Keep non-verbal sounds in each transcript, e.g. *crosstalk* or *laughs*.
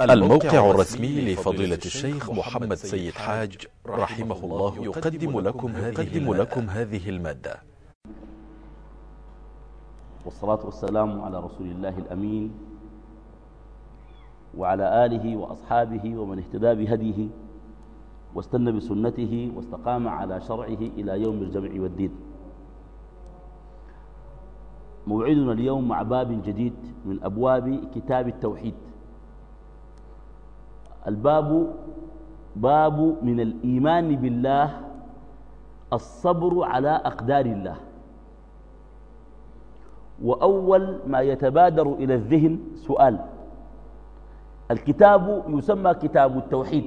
الموقع الرسمي لفضيلة الشيخ محمد سيد حاج رحمه الله يقدم لكم هذه, لكم هذه ا ل م ا د ة والصلاة والسلام على رسول الله الأمين وعلى آله وأصحابه ومن اهتدى بهديه واستنى بسنته واستقام على شرعه إلى يوم الجمع والدين. موعدنا اليوم مع باب جديد من أبواب كتاب التوحيد. الباب باب من الإيمان بالله الصبر على أقدار الله. وأول ما يتبادر إلى الذهن سؤال. الكتاب يسمى كتاب التوحيد.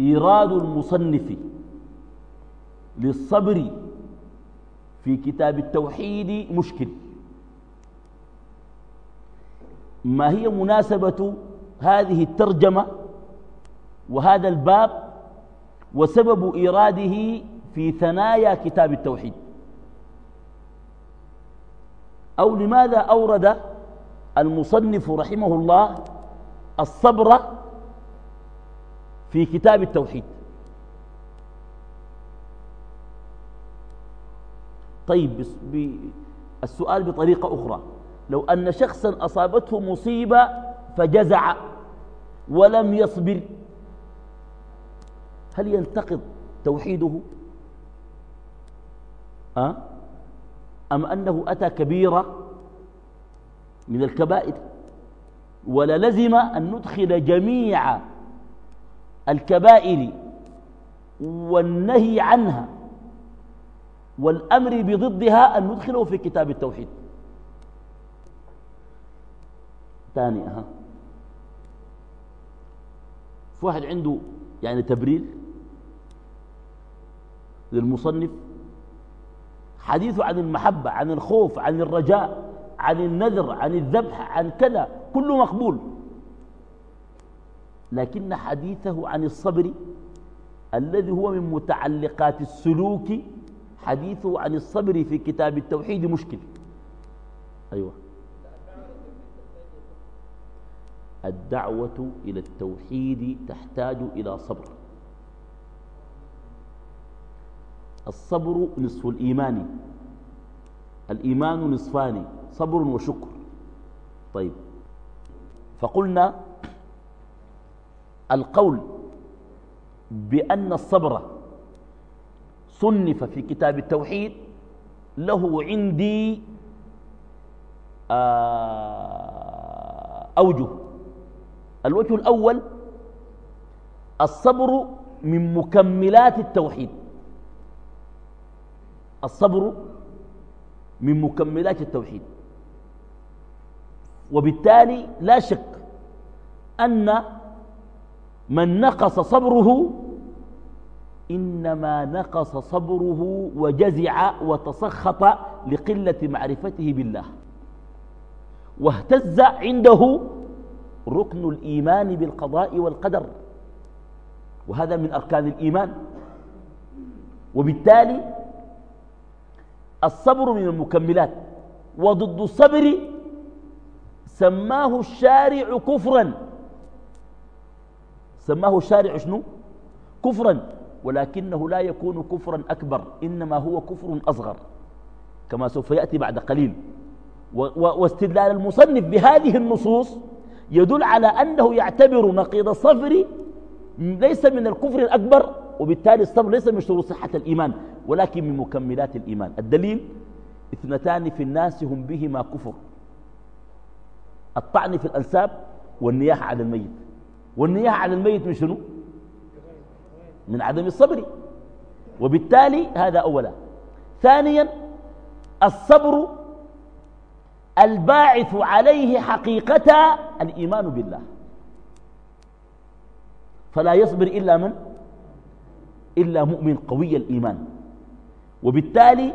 إيراد المصنف للصبر في كتاب التوحيد مشكل. ما هي مناسبة هذه الترجمة وهذا الباب وسبب إيراده في ثنايا كتاب التوحيد. أو لماذا أورد المصنف رحمه الله الصبر في كتاب التوحيد؟ طيب السؤال بطريقة أخرى. لو أن شخصا أصابته مصيبة فجزع. ولم يصبر. هل ينتقض توحيده؟ أه؟ أم أنه أتى كبيرة من الكبائر؟ وللزم أن ندخل جميع الكبائر والنهي عنها والأمر بضدها أن ندخله في كتاب التوحيد. ثاني أها في واحد عنده يعني تبرير للمصنف حديثه عن المحبة عن الخوف عن الرجاء عن النذر عن الذبح عن كذا كله مقبول. لكن حديثه عن الصبر الذي هو من متعلقات السلوك حديثه عن الصبر في كتاب التوحيد مشكل. أيوة. الدعوة إلى التوحيد تحتاج إلى صبر. الصبر نصف الإيمان. الإيمان نصفان صبر وشكر. طيب فقلنا القول بأن الصبر صنف في كتاب التوحيد له عندي آه، أوجه. الوجه الأول الصبر من مكملات التوحيد. الصبر من مكملات التوحيد. وبالتالي لا شك أن من نقص صبره إنما نقص صبره وجزع وتسخط لقلة معرفته بالله. واهتز عنده ركن الإيمان بالقضاء والقدر. وهذا من أركان الإيمان. وبالتالي الصبر من المكملات. وضد الصبر سماه الشارع كفرا. سماه الشارع شنو؟ كفرا. ولكنه لا يكون كفرا أكبر إنما هو كفر أصغر. كما سوف يأتي بعد قليل. واستدلال المصنف بهذه النصوص يدل على أنه يعتبر نقيض الصبر ليس من الكفر الأكبر وبالتالي الصبر ليس من شروط صحة الإيمان ولكن من مكملات الإيمان. الدليل اثنتان في الناس هم بهما كفر. الطعن في الأنساب والنياحة على الميت. والنياحة على الميت من شنو؟ من عدم الصبر. وبالتالي هذا أولا. ثانيا الصبر الباعث عليه حقيقة الإيمان بالله. فلا يصبر إلا من؟ إلا مؤمن قوي الإيمان. وبالتالي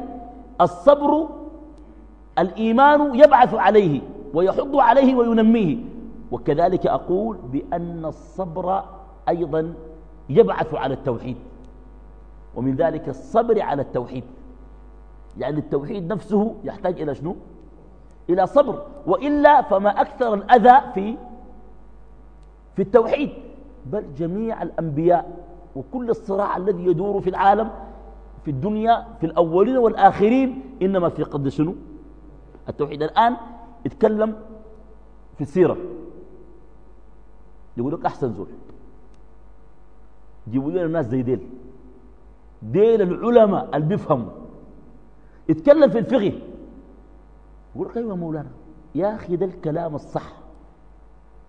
الصبر الإيمان يبعث عليه ويحض عليه وينميه. وكذلك أقول بأن الصبر أيضا يبعث على التوحيد. ومن ذلك الصبر على التوحيد. يعني التوحيد نفسه يحتاج إلى شنو؟ إلى صبر وإلا فما أكثر الأذى في في التوحيد. بل جميع الأنبياء وكل الصراع الذي يدور في العالم في الدنيا في الأولين والآخرين إنما في قد شنو؟ التوحيد. الآن اتكلم في السيرة. يقول لك أحسن زول. جيبوا لنا الناس زي ديل. ديل العلماء اللي بيفهموا. اتكلم في الفقه. يقول لك أيوه مولانا يا أخي ده الكلام الصح.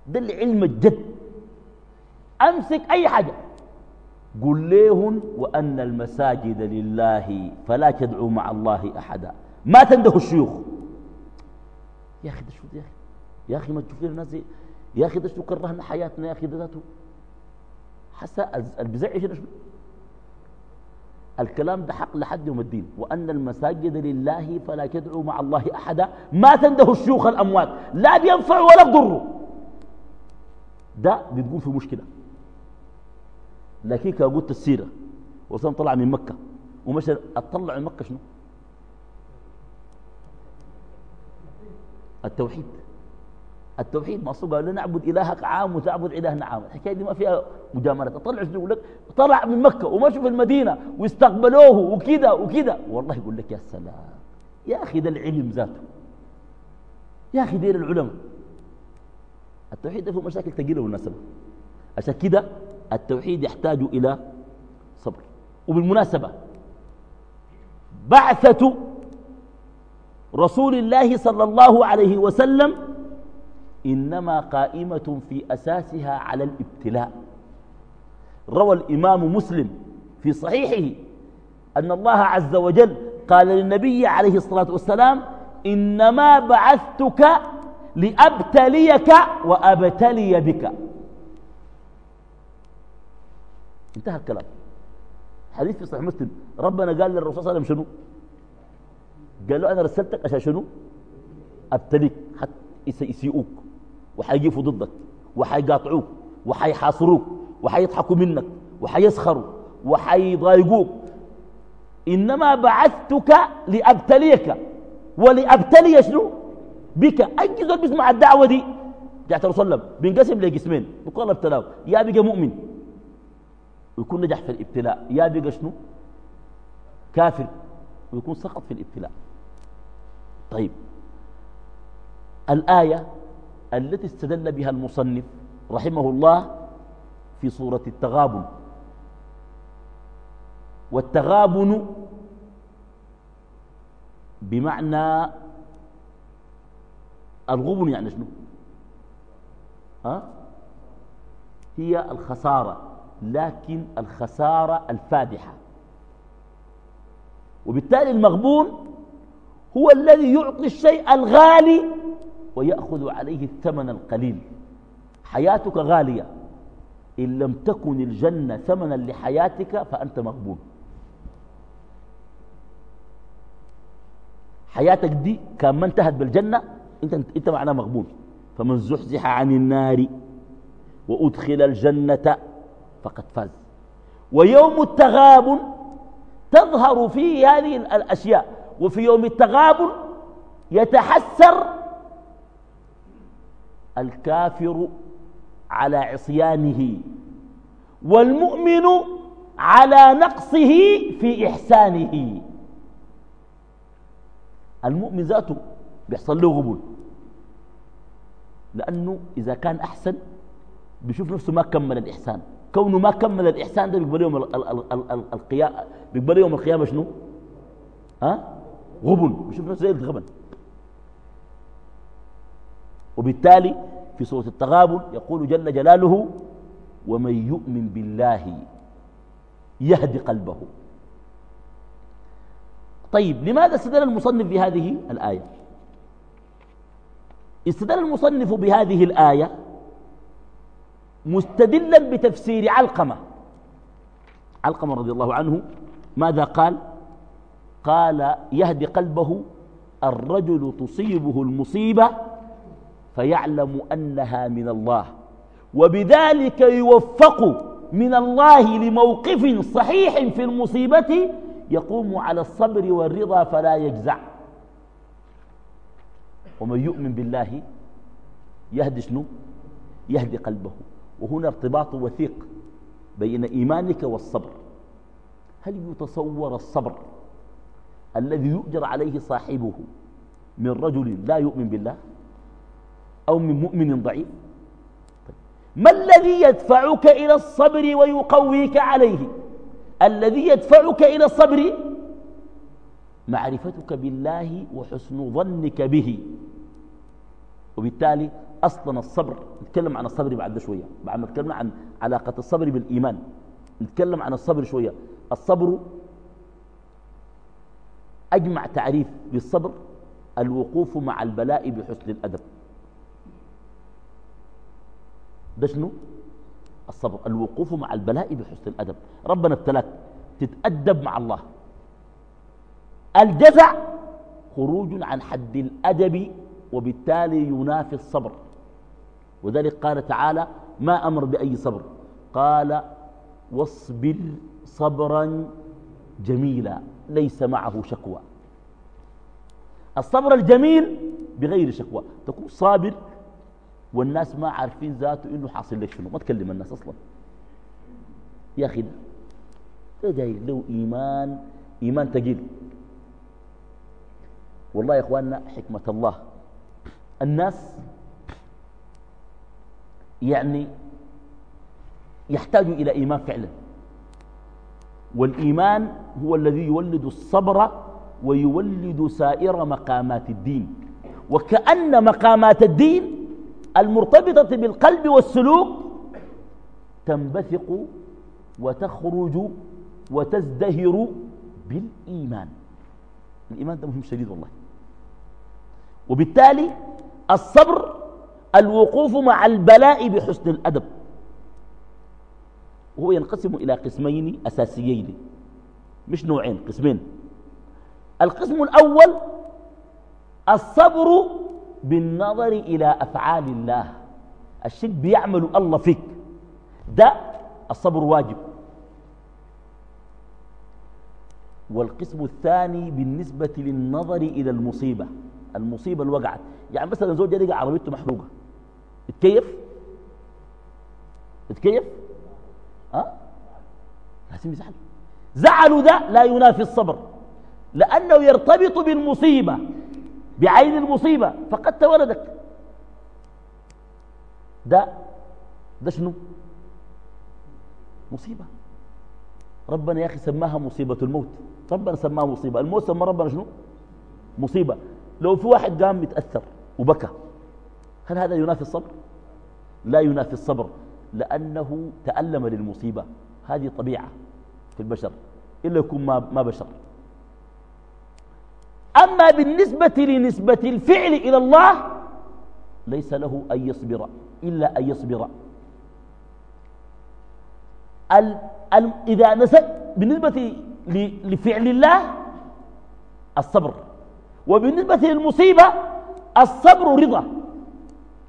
ده العلم الجد. أمسك أي حاجة. قل ليهن وأن المساجد لله فلا تدعوا مع الله أحدا. ما تنده الشيوخ. يا أخي ده شو يا أخي؟ يا أخي ما تشوف لنا الناس يا أخي ده شو كرهنا حياتنا يا أخي ده ذاته. حسا البزعي شنو؟ الكلام ده حق لحد يوم الدين. وأن المساجد لله فلا تدعوا مع الله أحدا. ما تنده الشيوخ الأموات. لا بينفع ولا بضروا. ده بتقول في مشكلة. لكن قلت السيرة. وصلنا طلع من مكة. ومشى أطلع من مكة شنو؟ التوحيد. التوحيد ما قال نعبد إلهك عام وتعبد إلهنا عام. الحكاية دي ما فيها مجاملات طلع يقول لك؟ طلع من مكة ومشوا في المدينة واستقبلوه وكذا وكذا والله يقول لك يا سلام يا أخي ده العلم ذاته. يا أخي دير العلماء التوحيد ده فيه مشاكل ثقيلة بالمناسبة. عشان كده التوحيد يحتاج إلى صبر. وبالمناسبة بعثة رسول الله صلى الله عليه وسلم إنما قائمة في أساسها على الابتلاء. روى الإمام مسلم في صحيحه أن الله عز وجل قال للنبي عليه الصلاة والسلام إنما بعثتك لأبتليك وأبتلي بك. انتهى الكلام. حديث في صحيح مسلم ربنا قال للرسول صلى الله عليه وسلم شنو؟ قال له أنا رسلتك عشان شنو؟ أبتليك حتى يسيئوك. وحيقفوا ضدك وحيقاطعوك وحيحاصروك وحيضحكوا منك وحيسخروا وحيضايقوك. إنما بعثتك لأبتليك. ولأبتلي شنو؟ بك. أي زول بيسمع الدعوة دي؟ جاءت الرسول صلى الله عليه وسلم بينقسم لقسمين يقول ابتلاه يا بقى مؤمن. ويكون نجح في الابتلاء. يا بقى شنو؟ كافر. ويكون سقط في الابتلاء. طيب. الآية التي استدل بها المصنف رحمه الله في صورة التغابن. والتغابن بمعنى الغبن يعني شنو؟ أه؟ هي الخسارة لكن الخسارة الفادحة. وبالتالي المغبون هو الذي يعطي الشيء الغالي ويأخذ عليه الثمن القليل. حياتك غالية. إن لم تكن الجنة ثمنا لحياتك فأنت مغبون. حياتك دي كان ما انتهت بالجنة انت, انت معناه مغبون. فمن زحزح عن النار وأدخل الجنة فقد فاز. ويوم التغابن تظهر فيه هذه الأشياء. وفي يوم التغابن يتحسر الكافر على عصيانه والمؤمن على نقصه في إحسانه. المؤمن ذاته بيحصل له غبول لأنه إذا كان أحسن بيشوف نفسه ما كمل الإحسان. كونه ما كمل الإحسان ده بيقبل يوم القيامة بيقبل يوم القيامة شنو؟ ها؟ غبن بيشوف نفسه زي الغبن. وبالتالي في سورة التغابن يقول جل جلاله ومن يؤمن بالله يهدي قلبه. طيب لماذا استدل المصنف بهذه الآية؟ استدل المصنف بهذه الآية مستدلا بتفسير علقمة. علقمة رضي الله عنه ماذا قال؟ قال يهدي قلبه الرجل تصيبه المصيبة فيعلم أنها من الله. وبذلك يوفق من الله لموقف صحيح في المصيبة يقوم على الصبر والرضا فلا يجزع. ومن يؤمن بالله يهدي شنو؟ يهدي قلبه. وهنا ارتباط وثيق بين إيمانك والصبر. هل يتصور الصبر الذي يؤجر عليه صاحبه من رجل لا يؤمن بالله؟ أو من مؤمن ضعيف. ما الذي يدفعك إلى الصبر ويقويك عليه؟ الذي يدفعك إلى الصبر؟ معرفتك بالله وحسن ظنك به. وبالتالي أصلا الصبر نتكلم عن الصبر بعد شوية. بعد ما نتكلم عن علاقة الصبر بالإيمان نتكلم عن الصبر شوية. الصبر أجمع تعريف للصبر الوقوف مع البلاء بحسن الأدب. ده شنو الصبر. الوقوف مع البلاء بحسن الأدب. ربنا ابتلاك. تتأدب مع الله. الجزع خروج عن حد الأدب وبالتالي ينافي الصبر. وذلك قال تعالى ما أمر بأي صبر قال واصبر صبرا جميلا. ليس معه شكوى الصبر الجميل بغير شكوى. تكون صابر والناس ما عارفين ذاته إنه حاصل لك شنو. ما تكلم الناس أصلا. يا أخي ده جاي له إيمان إيمان ثقيل والله يا إخواننا حكمة الله. الناس يعني يحتاج إلى إيمان فعلا. والإيمان هو الذي يولد الصبر ويولد سائر مقامات الدين. وكأن مقامات الدين المرتبطة بالقلب والسلوك تنبثق وتخرج وتزدهر بالإيمان. الإيمان ده مهم شديد والله. وبالتالي الصبر الوقوف مع البلاء بحسن الأدب. وهو ينقسم إلى قسمين أساسيين. مش نوعين قسمين. القسم الأول الصبر بالنظر إلى أفعال الله. الشيء بيعمل الله فيك. ده الصبر واجب. والقسم الثاني بالنسبة للنظر إلى المصيبة. المصيبة اللي وقعت. يعني مثلا زوجة لقى عربيته محروقة. اتكيف اتكيف ها؟ أه؟ لازم يزعل. زعلوا ده لا ينافي الصبر. لأنه يرتبط بالمصيبة. بعين المصيبة فقدت ولدك ده ده شنو؟ مصيبة. ربنا يا أخي سماها مصيبة الموت. ربنا سماها مصيبة. الموت سمى ربنا شنو؟ مصيبة. لو في واحد قام متأثر وبكى هل هذا ينافي الصبر؟ لا ينافي الصبر لأنه تألم للمصيبة. هذه طبيعة في البشر. إلا يكون ما, ما بشر. أما بالنسبة لنسبة الفعل إلى الله ليس له أن يصبر إلا أن يصبر. ال ال إذا نسب بالنسبة لفعل الله الصبر. وبالنسبة للمصيبة الصبر رضا.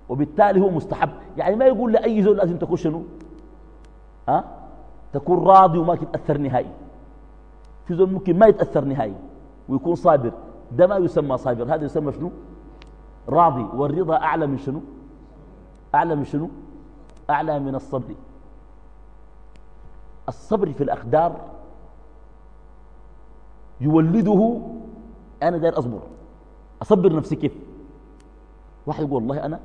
وبالتالي هو مستحب. يعني ما يقول لأي زول لازم تكون شنو؟ ها؟ تكون راضي وما تتأثر نهائي. في زول ممكن ما يتأثر نهائي ويكون صابر. ده ما يسمى صابر هذا يسمى شنو؟ راضي. والرضا أعلى من شنو؟ أعلى من شنو؟ أعلى من الصبر. الصبر في الأقدار يولده أنا داير أصبر. أصبر نفسي كيف؟ واحد يقول والله أنا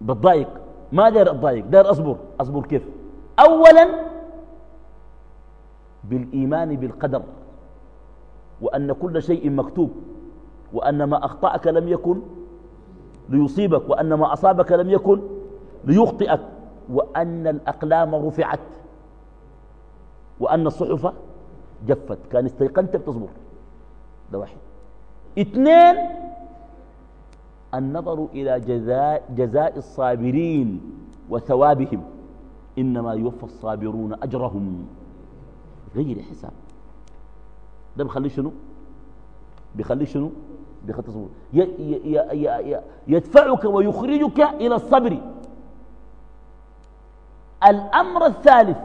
بتضايق. ما داير أتضايق داير أصبر. أصبر كيف؟ أولا بالإيمان بالقدر. وأن كل شيء مكتوب وأن ما أخطأك لم يكن ليصيبك وأن ما أصابك لم يكن ليخطئك وأن الأقلام رفعت وأن الصحف جفت. كان استيقنت بتصبر. ده واحد. اثنين النظر إلى جزاء, جزاء الصابرين وثوابهم. إنما يوفى الصابرون أجرهم. غير حساب. ده بيخليه شنو؟ بيخليه شنو؟ بيخليه تصبر. يدفعك ويخرجك إلى الصبر. الأمر الثالث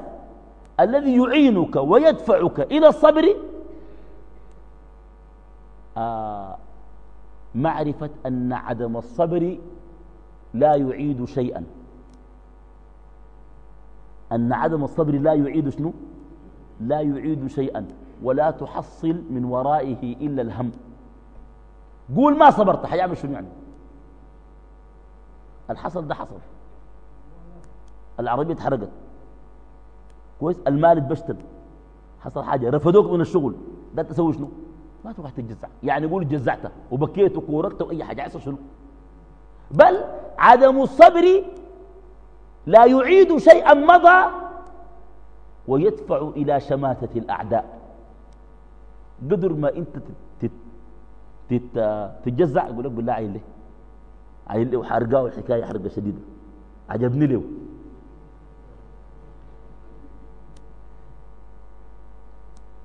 الذي يعينك ويدفعك إلى الصبر آه معرفة أن عدم الصبر لا يعيد شيئا. أن عدم الصبر لا يعيد شنو؟ لا يعيد شيئا. ولا تحصل من ورائه إلا الهم. قول ما صبرت حيعمل شنو يعني؟ الحصل ده حصل العربية اتحرقت. كويس؟ المال اتبشتل. حصل حاجة رفدوك من الشغل. ده تسوي شنو؟ ما تروح تتجزع. يعني قول جزعت وبكيت وكوركت وأي حاجة عصر شنو؟ بل عدم الصبر لا يعيد شيئا مضى ويدفع إلى شماتة الأعداء. قدر ما أنت تتجزع يقول لك بالله عين ليه؟ عين ليه؟ وحرقاه الحكاية حرقة شديدة. عجبني له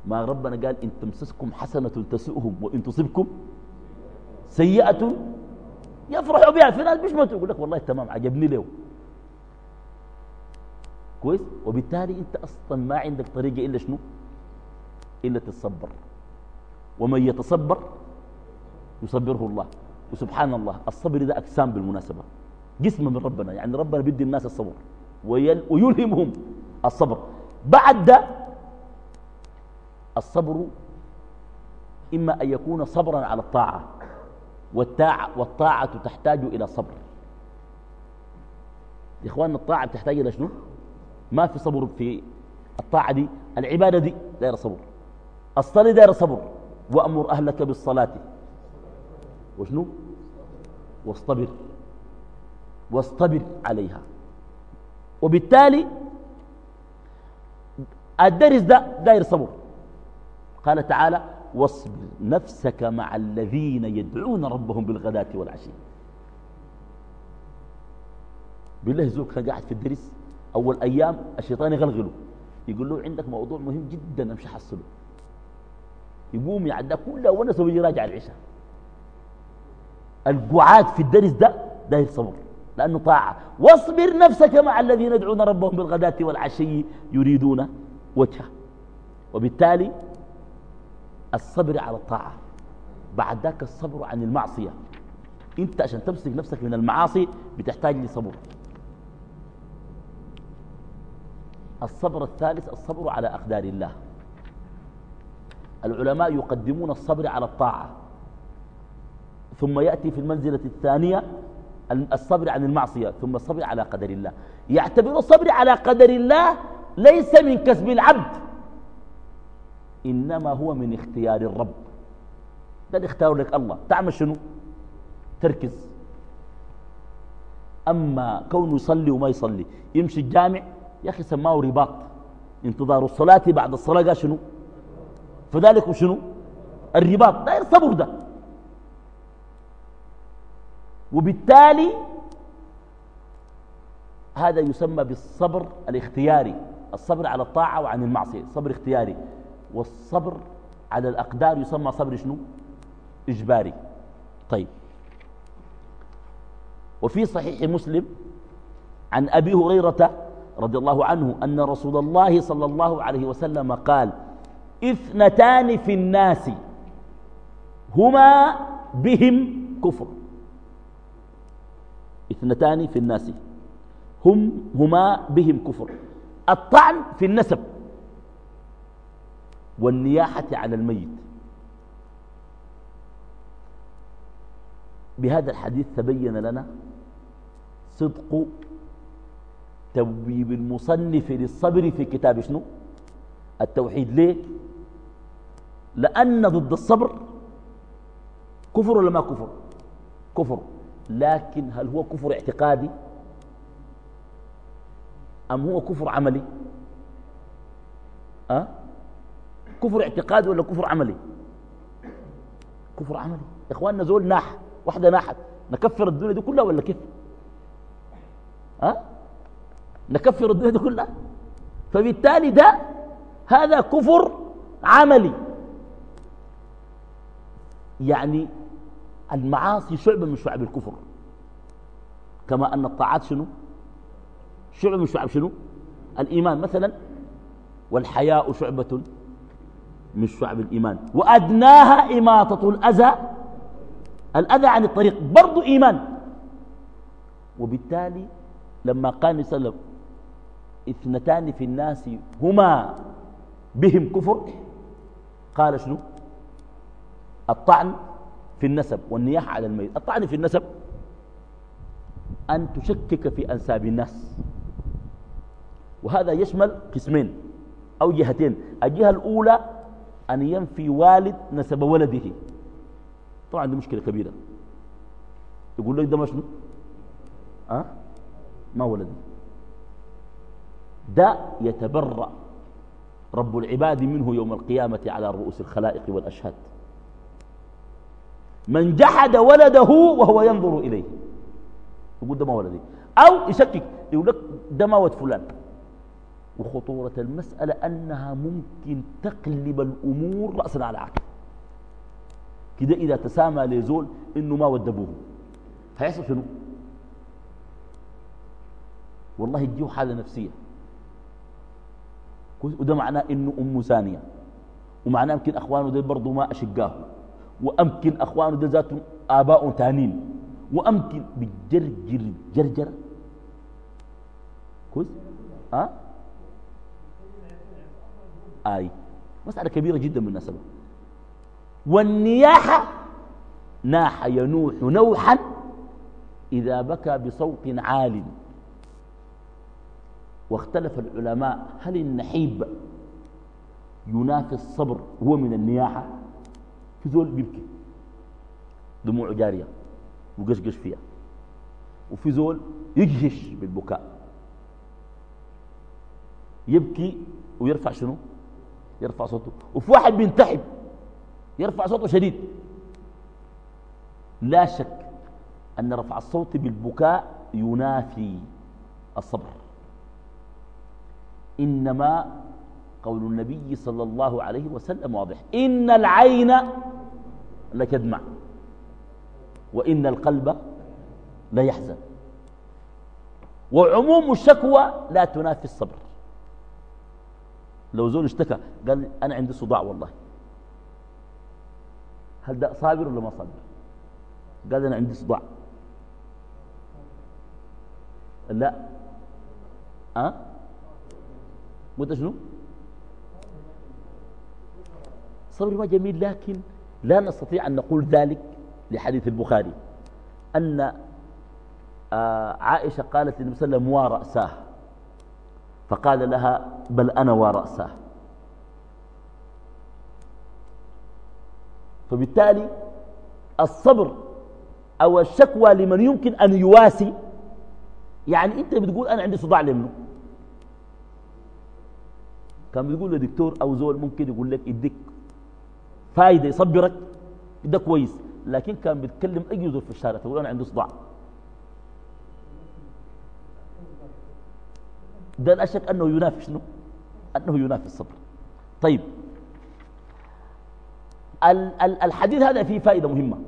ما ربنا قال إن تمسسكم حسنة تسؤهم وإن تصبكم سيئة يفرحوا بها. في ناس بيشمتوا يقول لك والله تمام عجبني له كويس؟ وبالتالي أنت أصلا ما عندك طريقة إلا شنو؟ إلا تتصبر. ومن يتصبر يصبره الله. وسبحان الله الصبر ده أجسام بالمناسبة. جسم من ربنا يعني ربنا بيدي الناس الصبر. ويلهمهم الصبر. بعد ده الصبر إما أن يكون صبرا على الطاعة. والطاعة, والطاعة تحتاج إلى صبر. يا إخواننا الطاعة تحتاج إلى شنو؟ ما في صبر في الطاعة دي. العبادة دي داير صبر. الصلاة داير صبر. وأمر أهلك بالصلاة. وشنو؟ واصطبر. واصطبر عليها. وبالتالي الدرس ده داير صبر. قال تعالى واصبر نفسك مع الذين يدعون ربهم بالغداة والعشي. بالله زوك قاعد في الدرس أول أيام الشيطان يغلغله. يقول له عندك موضوع مهم جدا أمشي حصله يقوم يعدى كله ونس ويجي راجع العشاء. القعاد في الدرس ده داير صبر لأنه طاعة. واصبر نفسك مع الذين يدعون ربهم بالغداة والعشي يريدون وجهه. وبالتالي الصبر على الطاعة. بعد ذاك الصبر عن المعصية. أنت عشان تمسك نفسك من المعاصي بتحتاج لصبر. الصبر الثالث الصبر على أقدار الله. العلماء يقدمون الصبر على الطاعة. ثم يأتي في المنزلة الثانية الصبر عن المعصية ثم الصبر على قدر الله. يعتبر الصبر على قدر الله ليس من كسب العبد إنما هو من اختيار الرب. ده اللي اختار لك الله. تعمل شنو؟ تركز. أما كونه يصلي وما يصلي يمشي الجامع يا أخي سماه رباط. انتظار الصلاة بعد الصلاة شنو؟ فذلك شنو؟ الرباط. داير صبر ده. وبالتالي هذا يسمى بالصبر الاختياري. الصبر على الطاعة وعن المعصية. صبر اختياري. والصبر على الأقدار يسمى صبر شنو؟ إجباري. طيب. وفي صحيح مسلم عن أبي هريرة رضي الله عنه أن رسول الله صلى الله عليه وسلم قال إثنتان في الناس. هما بهم كفر. إثنتان في الناس. هم هما بهم كفر. الطعن في النسب. والنياحة على الميت. بهذا الحديث تبين لنا صدق تبويب المصنف للصبر في كتاب شنو؟ التوحيد. ليه؟ لأن ضد الصبر كفر ولا ما كفر؟ كفر. لكن هل هو كفر اعتقادي؟ أم هو كفر عملي؟ أه؟ كفر اعتقادي ولا كفر عملي؟ كفر عملي. إخواننا زول ناح واحدة ناحت. نكفر الدنيا دي كلها ولا كيف؟ أه؟ نكفر الدنيا دي كلها. فبالتالي ده هذا كفر عملي. يعني المعاصي شعبة من شعب الكفر. كما أن الطاعات شنو؟ شعبة من شعب شنو؟ الإيمان مثلا والحياء شعبة من شعب الإيمان. وأدناها إماطة الأذى الأذى عن الطريق برضو إيمان. وبالتالي لما قال صلى اثنتان في الناس هما بهم كفر قال شنو؟ الطعن في النسب والنياحة على الميت. الطعن في النسب أن تشكك في أنساب الناس. وهذا يشمل قسمين أو جهتين. الجهة الأولى أن ينفي والد نسب ولده. طبعا دي مشكلة كبيرة. يقول لك ده شنو؟ أه؟ ما ولدي ده يتبرأ رب العباد منه يوم القيامة على رؤوس الخلائق والأشهاد. من جحد ولده وهو ينظر إليه. يقول ده ما ولدي. أو يشكك يقول لك ده ما ولد فلان. وخطورة المسألة أنها ممكن تقلب الأمور رأسا على عقل. كده إذا تسامى لزول إنه ما ودبوه. هيحصل شنو؟ والله يجيه حالة نفسية. وده معناه إنه أم ثانية. ومعناه يمكن أخوانه دي برضو ما أشقاه وأمكن أخوانه دي ذاتهم آباء تانين. وأمكن بجرجر جرجر. كويس؟ أه؟ آي. مسألة كبيرة جدا بالمناسبة والنياحة ناح ينوح نوحا إذا بكى بصوت عال. واختلف العلماء هل النحيب ينافي الصبر هو من النياحة؟ في زول بيبكي. دموع جارية وقشقش فيها. وفي زول يجهش بالبكاء. يبكي ويرفع شنو؟ يرفع صوته. وفي واحد بينتحب يرفع صوته شديد. لا شك أن رفع الصوت بالبكاء ينافي الصبر. إنما قول النبي صلى الله عليه وسلم واضح. إن العين لتدمع وإن القلب لا يحزن وعموم الشكوى لا تنافي الصبر. لو زول اشتكى قال أنا عندي صداع والله. هل ده صابر ولا ما صابر؟ قال أنا عندي صداع. لا. أه؟ قلت شنو؟ صبر ما جميل لكن لا نستطيع أن نقول ذلك لحديث البخاري. أن آه، عائشة قالت للنبي صلى الله عليه وسلم ورأساه فقال لها بل أنا ورأساه فبالتالي الصبر أو الشكوى لمن يمكن أن يواسي يعني أنت بتقول أنا عندي صداع لمنه. كان بيقول له دكتور أو زول ممكن يقول لك يديك فايدة يصبرك ده كويس لكن كان بيتكلم أي زول في الشارع تقول أنا عندي صداع. ده لا شك أنه ينافي شنو؟ أنه ينافي الصبر. طيب. الحديث هذا فيه فائدة مهمة.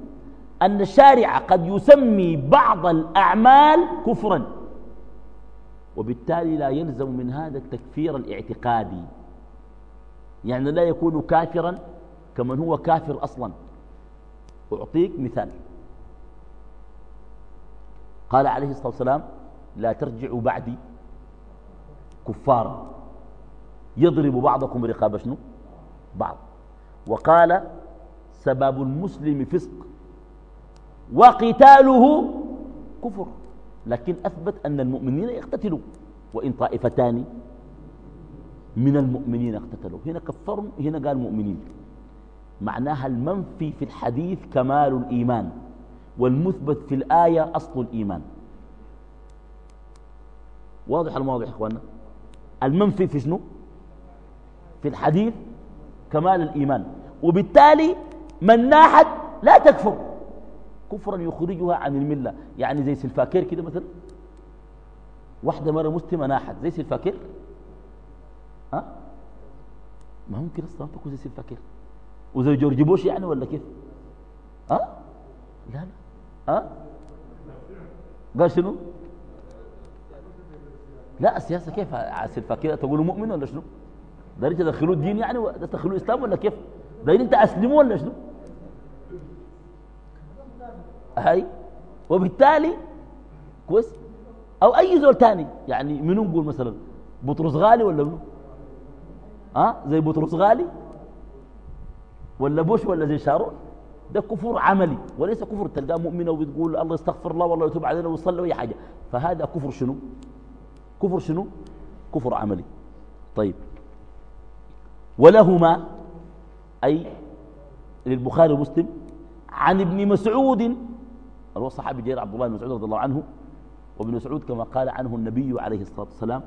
أن الشارع قد يسمي بعض الأعمال كفرا وبالتالي لا يلزم من هذا التكفير الاعتقادي. يعني لا يكون كافرا كمن هو كافر أصلا. أعطيك مثال. قال عليه الصلاة والسلام لا ترجعوا بعدي كفارا. يضرب بعضكم رقاب شنو؟ بعض. وقال سباب المسلم فسق وقتاله كفر. لكن أثبت أن المؤمنين يقتتلوا وإن طائفتان من المؤمنين اقتتلوا. هنا كفروا هنا قال مؤمنين. معناها المنفي في الحديث كمال الإيمان والمثبت في الآية أصل الإيمان. واضح المواضح يا إخواننا؟ المنفي في شنو؟ في الحديث كمال الإيمان. وبالتالي من ناحت لا تكفر. كفرا يخرجها عن الملة. يعني زي سلفاكير كده مثلا. واحدة مرة مسلمة ناحت. زي سلفاكير أه؟ ما ممكن أصلا تكون زي سلفاكير وزي جورج بوش يعني ولا كيف؟ أه؟ لا لا. أه؟ قال شنو؟ لا السياسة كيف؟ سلفاكير تقولوا مؤمن ولا شنو؟ ده تدخلوا الدين يعني تدخلوا الإسلام ولا كيف؟ ده انت أسلموا ولا شنو؟ هاي وبالتالي كويس. أو أي زول تاني يعني منو نقول مثلا؟ بطرس غالي ولا منو؟ ها؟ زي بطرس غالي؟ ولا بوش ولا زي شارون؟ ده كفر عملي وليس كفر. تلقاه مؤمنه وبتقول الله يستغفر الله والله يتوب علينا ويصلي اي حاجة. فهذا كفر شنو؟ كفر شنو؟ كفر عملي. طيب. ولهما أي للبخاري ومسلم عن ابن مسعود هو الصحابي جير عبد الله بن مسعود رضي الله عنه وابن مسعود كما قال عنه النبي عليه الصلاة والسلام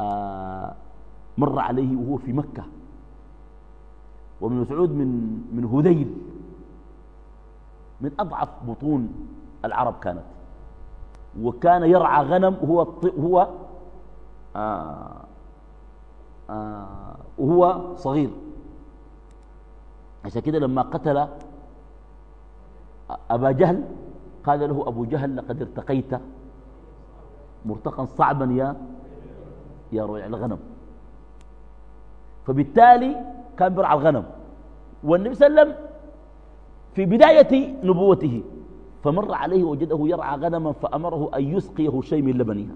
آه مر عليه وهو في مكة. وابن مسعود من من هذيل من أضعف بطون العرب كانت. وكان يرعى غنم وهو هو آه آه وهو صغير. عشان كده لما قتل أبا جهل قال له أبو جهل لقد ارتقيت مرتقا صعبا يا يا رعي الغنم. فبالتالي كان برعى الغنم. والنبي صلى الله عليه وسلم في بداية نبوته فمر عليه وجده يرعى غنما فأمره أن يسقيه شيء من لبنها.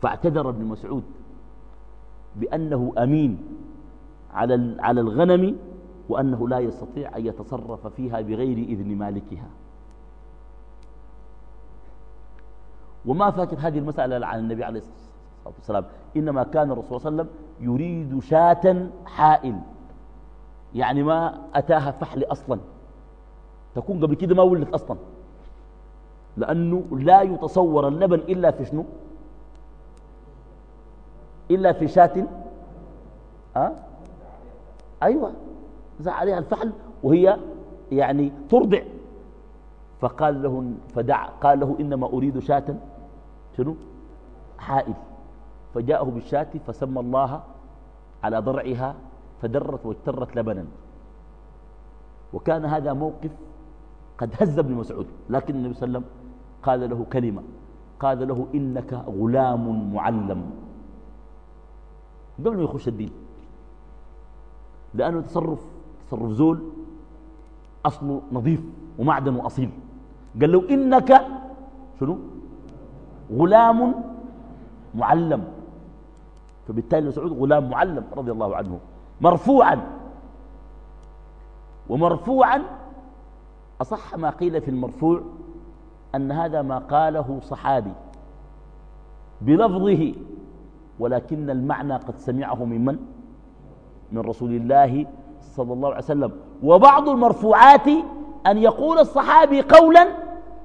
فاعتذر ابن مسعود بأنه أمين على على الغنم وأنه لا يستطيع أن يتصرف فيها بغير إذن مالكها. وما فاكر هذه المسألة عن النبي عليه الصلاة والسلام إنما كان الرسول صلى الله عليه وسلم يريد شاة حائل. يعني ما أتاها فحل أصلا. تكون قبل كده ما ولدت أصلا. لأنه لا يتصور اللبن إلا في شنو؟ إلا في شاة. أه؟ أيوة. زع عليها الفحل وهي يعني ترضع. فقال له فدع قال له إنما أريد شاة. شنو؟ حائل. فجاءه بالشاة فسمى الله على ضرعها فدرت واجترت لبنا. وكان هذا موقف قد هز ابن مسعود لكن النبي صلى الله عليه وسلم قال له كلمة قال له إنك غلام معلم. قبل ما يخش الدين لأنه تصرف تصرف زول أصله نظيف ومعدنه أصيل. قال له إنك شنو؟ غلام معلم. فبالتالي مسعود غلام معلم رضي الله عنه مرفوعا ومرفوعا أصح ما قيل في المرفوع أن هذا ما قاله صحابي بلفظه ولكن المعنى قد سمعه من من؟ من رسول الله صلى الله عليه وسلم وبعض المرفوعات أن يقول الصحابي قولا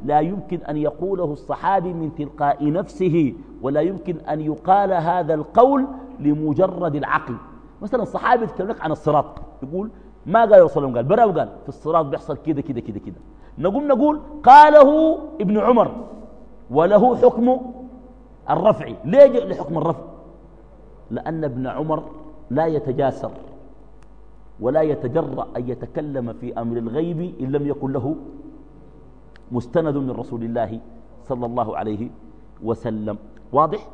لا يمكن أن يقوله الصحابي من تلقاء نفسه ولا يمكن أن يقال هذا القول لمجرد العقل. مثلا الصحابي يتكلم عن الصراط يقول ما قال الرسول قال برا وقال في الصراط بيحصل كده كده كده كده نقوم نقول قاله ابن عمر وله حكم الرفع. ليه لحكم الرفع؟ لأن ابن عمر لا يتجاسر ولا يتجرأ أن يتكلم في أمر الغيب إن لم يكن له مستند من رسول الله صلى الله عليه وسلم. واضح؟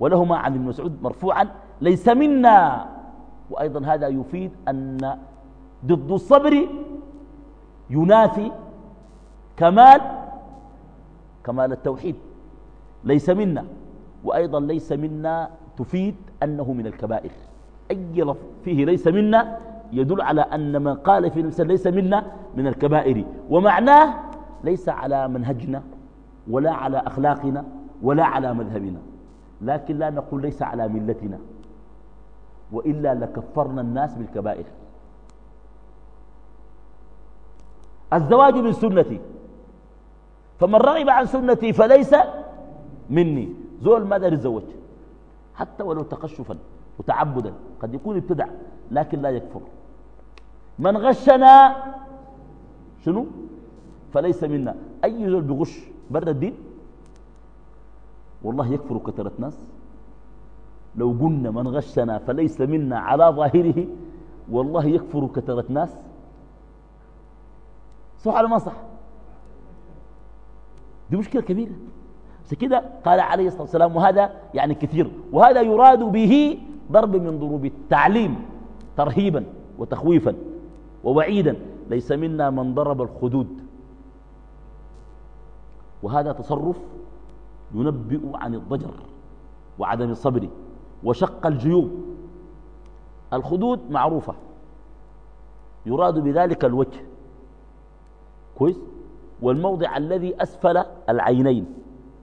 ولهما عن ابن مسعود مرفوعا ليس منا. وأيضا هذا يفيد أن ضد الصبر ينافي كمال كمال التوحيد. ليس منا. وأيضا ليس منا تفيد أنه من الكبائر. أي لفظ فيه ليس منا يدل على أن من قال في نفسه ليس منا من الكبائر. ومعناه ليس على منهجنا ولا على أخلاقنا ولا على مذهبنا لكن لا نقول ليس على ملتنا وإلا لكفرنا الناس بالكبائر. الزواج من سنتي فمن رغب عن سنتي فليس مني. زول ماذا يتزوج حتى ولو تقشفا وتعبدا قد يكون ابتدع لكن لا يكفر. من غشنا شنو؟ فليس منا. أي زول بغش برا الدين؟ والله يكفر كثرة ناس لو قلنا من غشنا فليس منا على ظاهره والله يكفر كثرة ناس صح ولا ما صح؟ دي مشكلة كبيرة. كده قال عليه الصلاة والسلام وهذا يعني كثير وهذا يراد به ضرب من ضروب التعليم ترهيبا وتخويفا ووعيدا. ليس منا من ضرب الخدود. وهذا تصرف ينبئ عن الضجر وعدم الصبر وشق الجيوب. الخدود معروفة. يراد بذلك الوجه. كويس؟ والموضع الذي أسفل العينين.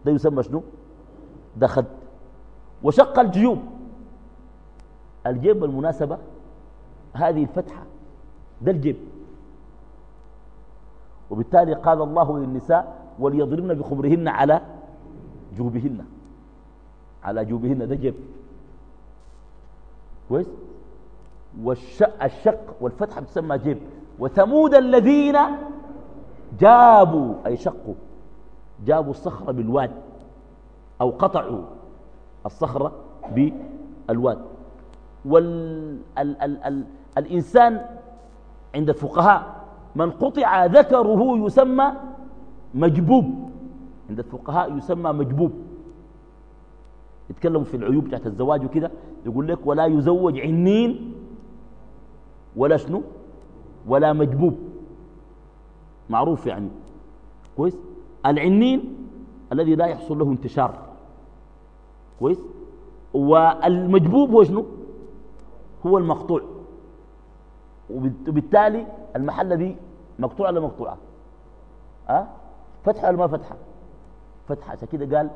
ده يسمى شنو؟ ده خد. وشق الجيوب. الجيب بالمناسبة هذه الفتحة. ده الجيب. وبالتالي قال الله للنساء وليضربن بخمرهن على جوبهن. على جوبهن ده جيب كويس؟ والشق الشق والفتحة تسمى جيب وثمود الذين جابوا أي شقوا جابوا الصخرة بالواد أو قطعوا الصخرة بالواد. والإنسان عند الفقهاء من قطع ذكره يسمى مجبوب. عند الفقهاء يسمى مجبوب. يتكلموا في العيوب بتاعت الزواج وكده يقول لك ولا يزوج عنين ولا شنو؟ ولا مجبوب. معروف يعني. كويس؟ العنين الذي لا يحصل له انتشار. كويس؟ والمجبوب هو شنو؟ هو المقطوع. وبالتالي المحلة دي مقطوعة ولا مقطوعة؟ أه؟ فتحة ولا ما فتحة؟ فتحة عشان كده قال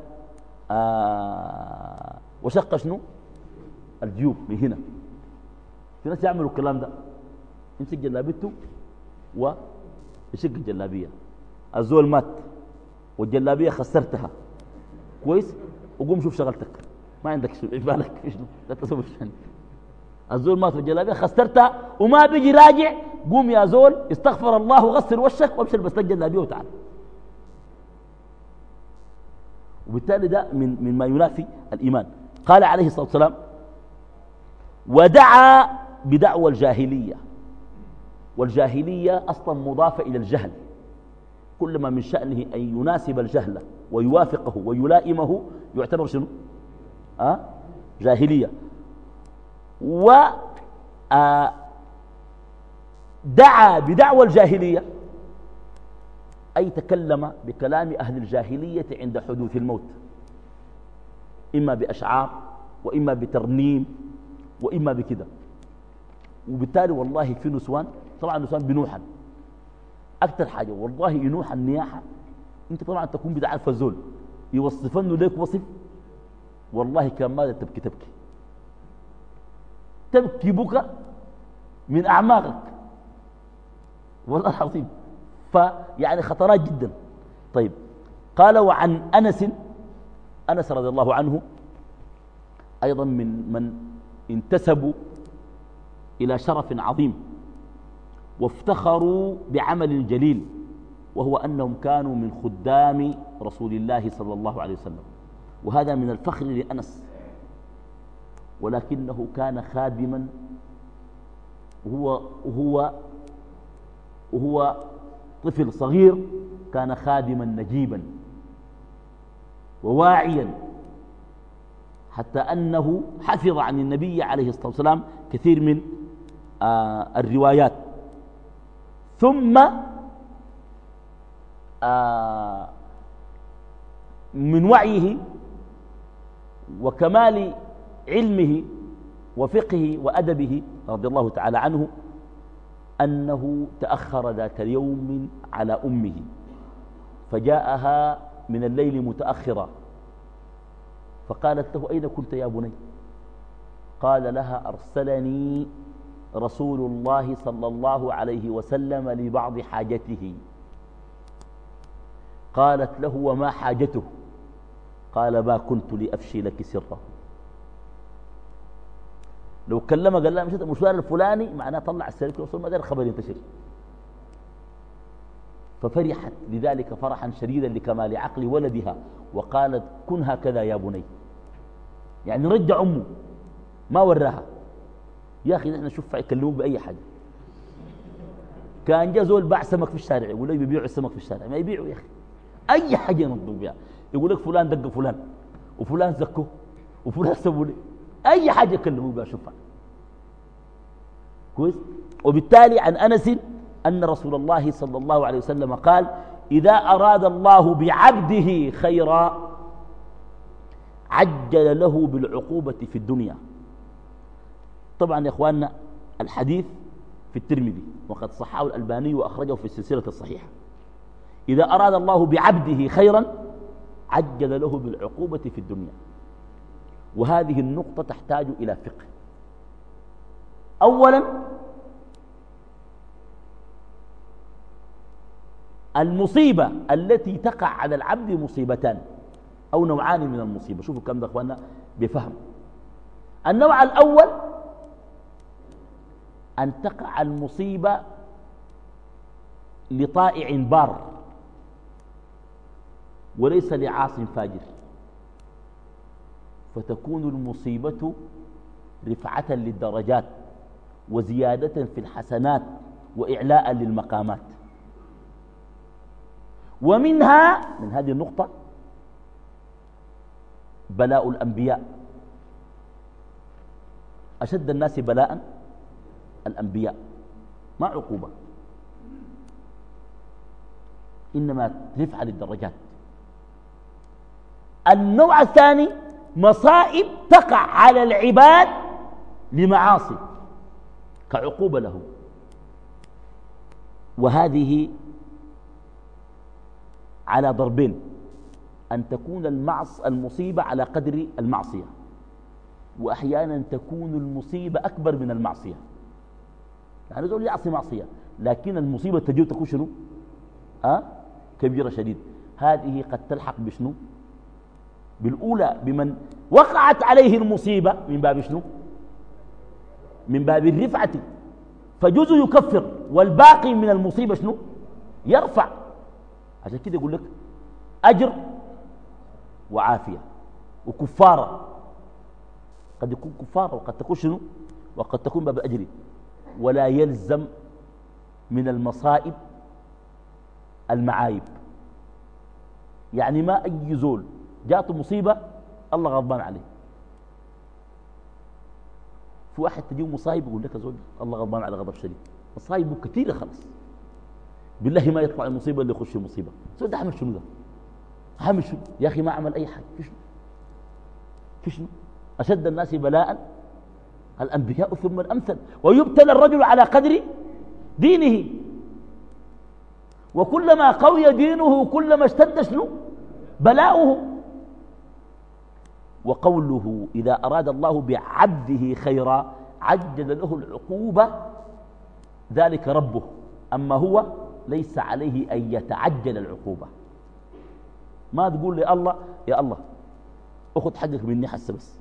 آه وشق شنو؟ الجيوب من هنا. في ناس يعملوا الكلام ده. يمسك جلابيته ويشق الجلابية. الزول مات والجلابية خسرتها. كويس؟ وقوم شوف شغلتك. ما عندك شو بالك شنو؟ لا تسوي شنو. الزول مات الجلابيه خسرتها وما بيجي راجع قوم يا زول استغفر الله وغسل وشك وامشي البس لك جلابية وتعال. وبالتالي ده من مما ينافي الإيمان. قال عليه الصلاة والسلام ودعا بدعوى الجاهلية. والجاهلية أصلا مضافة إلى الجهل. كل ما من شأنه أن يناسب الجهل ويوافقه ويلائمه يعتبر شنو؟ أه؟ جاهلية. ودعا آه، بدعوى الجاهلية. أي تكلم بكلام أهل الجاهلية عند حدوث الموت. إما بأشعار وإما بترنيم وإما بكذا. وبالتالي والله في نسوان طبعا نسوان بنوحا. أكثر حاجة والله ينوح النياحة أنت طبعا تكون بدعاء الزول يوصفنه ليك وصف؟ والله كان ماذا تبكي تبكي؟ تبكي بكى من أعماقك. والله العظيم. فيعني خطرات جدا. طيب قال وعن أنس أنس رضي الله عنه أيضا من من انتسبوا إلى شرف عظيم وافتخروا بعمل جليل وهو أنهم كانوا من خدام رسول الله صلى الله عليه وسلم. وهذا من الفخر لأنس ولكنه كان خادما وهو, وهو, وهو طفل صغير كان خادما نجيبا وواعيا حتى أنه حفظ عن النبي عليه الصلاة والسلام كثير من آه الروايات. ثم آه من وعيه وكمال علمه وفقه وأدبه رضي الله تعالى عنه أنه تأخر ذات اليوم على أمه فجاءها من الليل متأخرا فقالت له أين كنت يا بني؟ قال لها أرسلني رسول الله صلى الله عليه وسلم لبعض حاجته. قالت له وما حاجته؟ قال ما كنت لأفشي لك سره لو كلمها قال لها مشيت المشوار الفلاني معناه طلع السلك وصل ما دار الخبر ينتشر. ففرحت لذلك فرحا شديدا لكمال عقل ولدها وقالت كن هكذا يا بني. يعني رجع أمه ما وراها. يا أخي نحن نشوف يكلموك بأي حاجة كان جاء زول باع سمك في الشارع يقول لك بيبيعوا السمك في الشارع. ما يبيعوا يا أخي. أي حاجة ينضوا بها يقول لك فلان دق فلان. وفلان زكوه وفلان سووا أي حاجة يكلموا بها شوفها كويس؟ وبالتالي عن أنس أن رسول الله صلى الله عليه وسلم قال إذا أراد الله بعبده خيرا عجل له بالعقوبة في الدنيا. طبعا يا إخواننا الحديث في الترمذي وقد صححه الألباني وأخرجه في السلسلة الصحيحة. إذا أراد الله بعبده خيرا عجل له بالعقوبة في الدنيا. وهذه النقطة تحتاج إلى فقه. أولا المصيبة التي تقع على العبد مصيبتان أو نوعان من المصيبة. شوفوا كم ده بفهم. النوع الأول أن تقع المصيبة لطائع بار وليس لعاص فاجر. فتكون المصيبة رفعة للدرجات وزيادة في الحسنات وإعلاء للمقامات. ومنها من هذه النقطة بلاء الأنبياء. أشد الناس بلاء الأنبياء. ما عقوبة. إنما رفع للدرجات. النوع الثاني مصائب تقع على العباد لمعاصي كعقوبة له وهذه على ضربين أن تكون المعص المصيبة على قدر المعصية وأحيانا تكون المصيبة أكبر من المعصية. يعني زول يعصي معصية لكن المصيبة تجي تكون شنو؟ أه؟ كبيرة شديد. هذه قد تلحق بشنو؟ بالأولى بمن وقعت عليه المصيبة من باب شنو؟ من باب الرفعة. فجزء يكفر والباقي من المصيبة شنو؟ يرفع. عشان كده يقول لك أجر وعافية وكفارة. قد يكون كفارة وقد تكون شنو؟ وقد تكون باب أجري ولا يلزم من المصائب المعايب. يعني ما أي زول جاته مصيبة الله غضبان عليه. في واحد تجيه مصايب يقول لك زول الله غضبان على غضب شديد. مصايبه كثيرة خلاص. بالله ما يطلع المصيبة اللي يخش مصيبة زول ده عمل شنو ده؟ عمل شنو؟ يا أخي ما عمل أي حاجة. في شنو؟ في شنو؟ أشد الناس بلاء؟ الأنبياء ثم الأمثل. ويبتلى الرجل على قدر دينه. وكلما قوي دينه كلما اشتد شنو؟ بلاؤه. وقوله إذا أراد الله بعبده خيرا عجل له العقوبة ذلك ربه. أما هو ليس عليه أن يتعجل العقوبة. ما تقول لي الله؟ يا الله أخذ حقك مني حسة بس.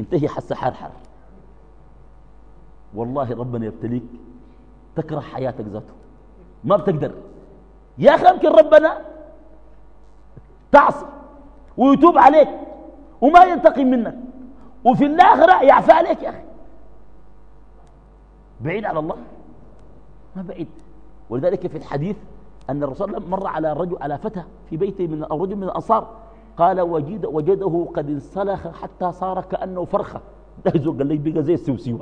انتهي حسة حار حار والله ربنا يبتليك تكره حياتك ذاته. ما بتقدر. يا أخي يمكن ربنا تعصي ويتوب عليك. وما ينتقم منك. وفي الآخرة يعفى عليك يا أخي. بعيد على الله. ما بعيد. ولذلك في الحديث أن الرسول مر على رجل على فتى في بيته من أو رجل من الأنصار. قال وجد وجده قد انسلخ حتى صار كأنه فرخة. ده قال لي بقى زي السوسيوة.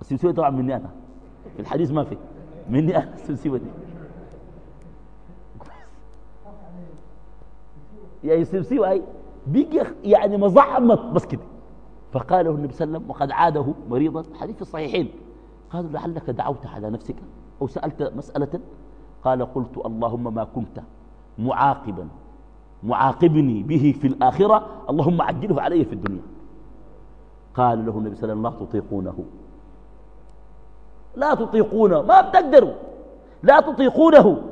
السوسيوة طبعا مني أنا. في الحديث ما في. مني أنا السوسيوة دي. *laughs* يعني السوسيوة هاي بقى يعني مزعمط بس كده. فقال له النبي صلى الله عليه وسلم وقد عاده مريضا. حديث الصحيحين. قالوا لعلك دعوت على نفسك؟ أو سألت مسألة؟ قال قلت اللهم ما كنت معاقبا. معاقبني به في الآخرة. اللهم عجله علي في الدنيا. قال له النبي صلى الله عليه وسلم لا تطيقونه. لا تطيقونه. ما بتقدروا. لا تطيقونه.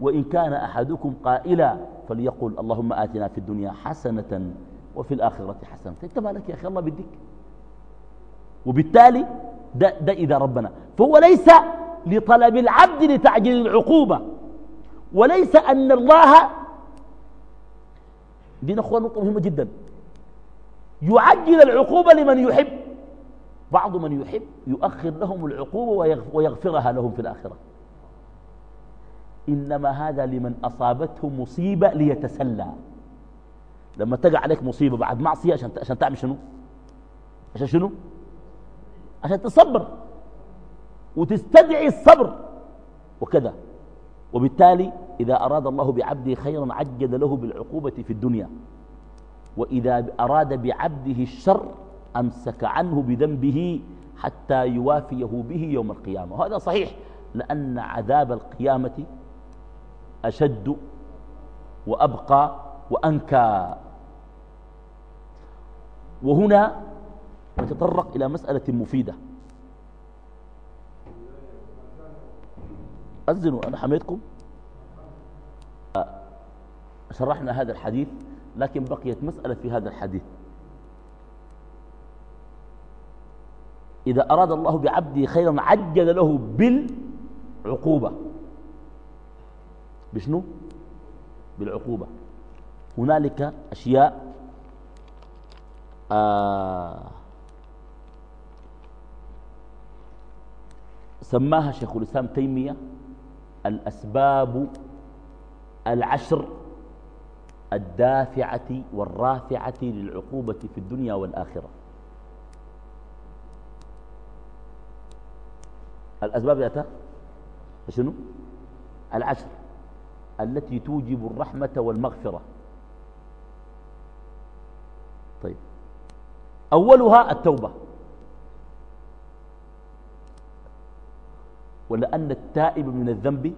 وإن كان أحدكم قائلا فليقل اللهم آتنا في الدنيا حسنة وفي الآخرة حسنة. انت مالك يا أخي الله بديك وبالتالي ده, ده إذا ربنا. فهو ليس لطلب العبد لتعجيل العقوبة. وليس أن الله دي نقطة مهمة جدا. يعجل العقوبة لمن يحب. بعض من يحب يؤخر لهم العقوبة ويغفرها لهم في الآخرة. إنما هذا لمن أصابته مصيبة ليتسلى. لما تقع عليك مصيبة بعد معصية عشان عشان تعمل شنو؟ عشان شنو؟ عشان تصبر. وتستدعي الصبر وكذا. وبالتالي إذا أراد الله بعبده خيرا عجل له بالعقوبة في الدنيا. وإذا أراد بعبده الشر أمسك عنه بذنبه حتى يوافيه به يوم القيامة. وهذا صحيح لأن عذاب القيامة أشد وأبقى وأنكى. وهنا نتطرق إلى مسألة مفيدة. أذنوا أنا حميتكم شرحنا هذا الحديث لكن بقيت مسألة في هذا الحديث. إذا أراد الله بعبده خيرا عجل له بالعقوبة. بشنو؟ بالعقوبة. هنالك أشياء آه سماها شيخ الإسلام تيمية الأسباب العشر الدافعة والرافعة للعقوبة في الدنيا والآخرة. الأسباب ذاتها شنو؟ العشر. التي توجب الرحمة والمغفرة. طيب. أولها التوبة. ولأن التائب من الذنب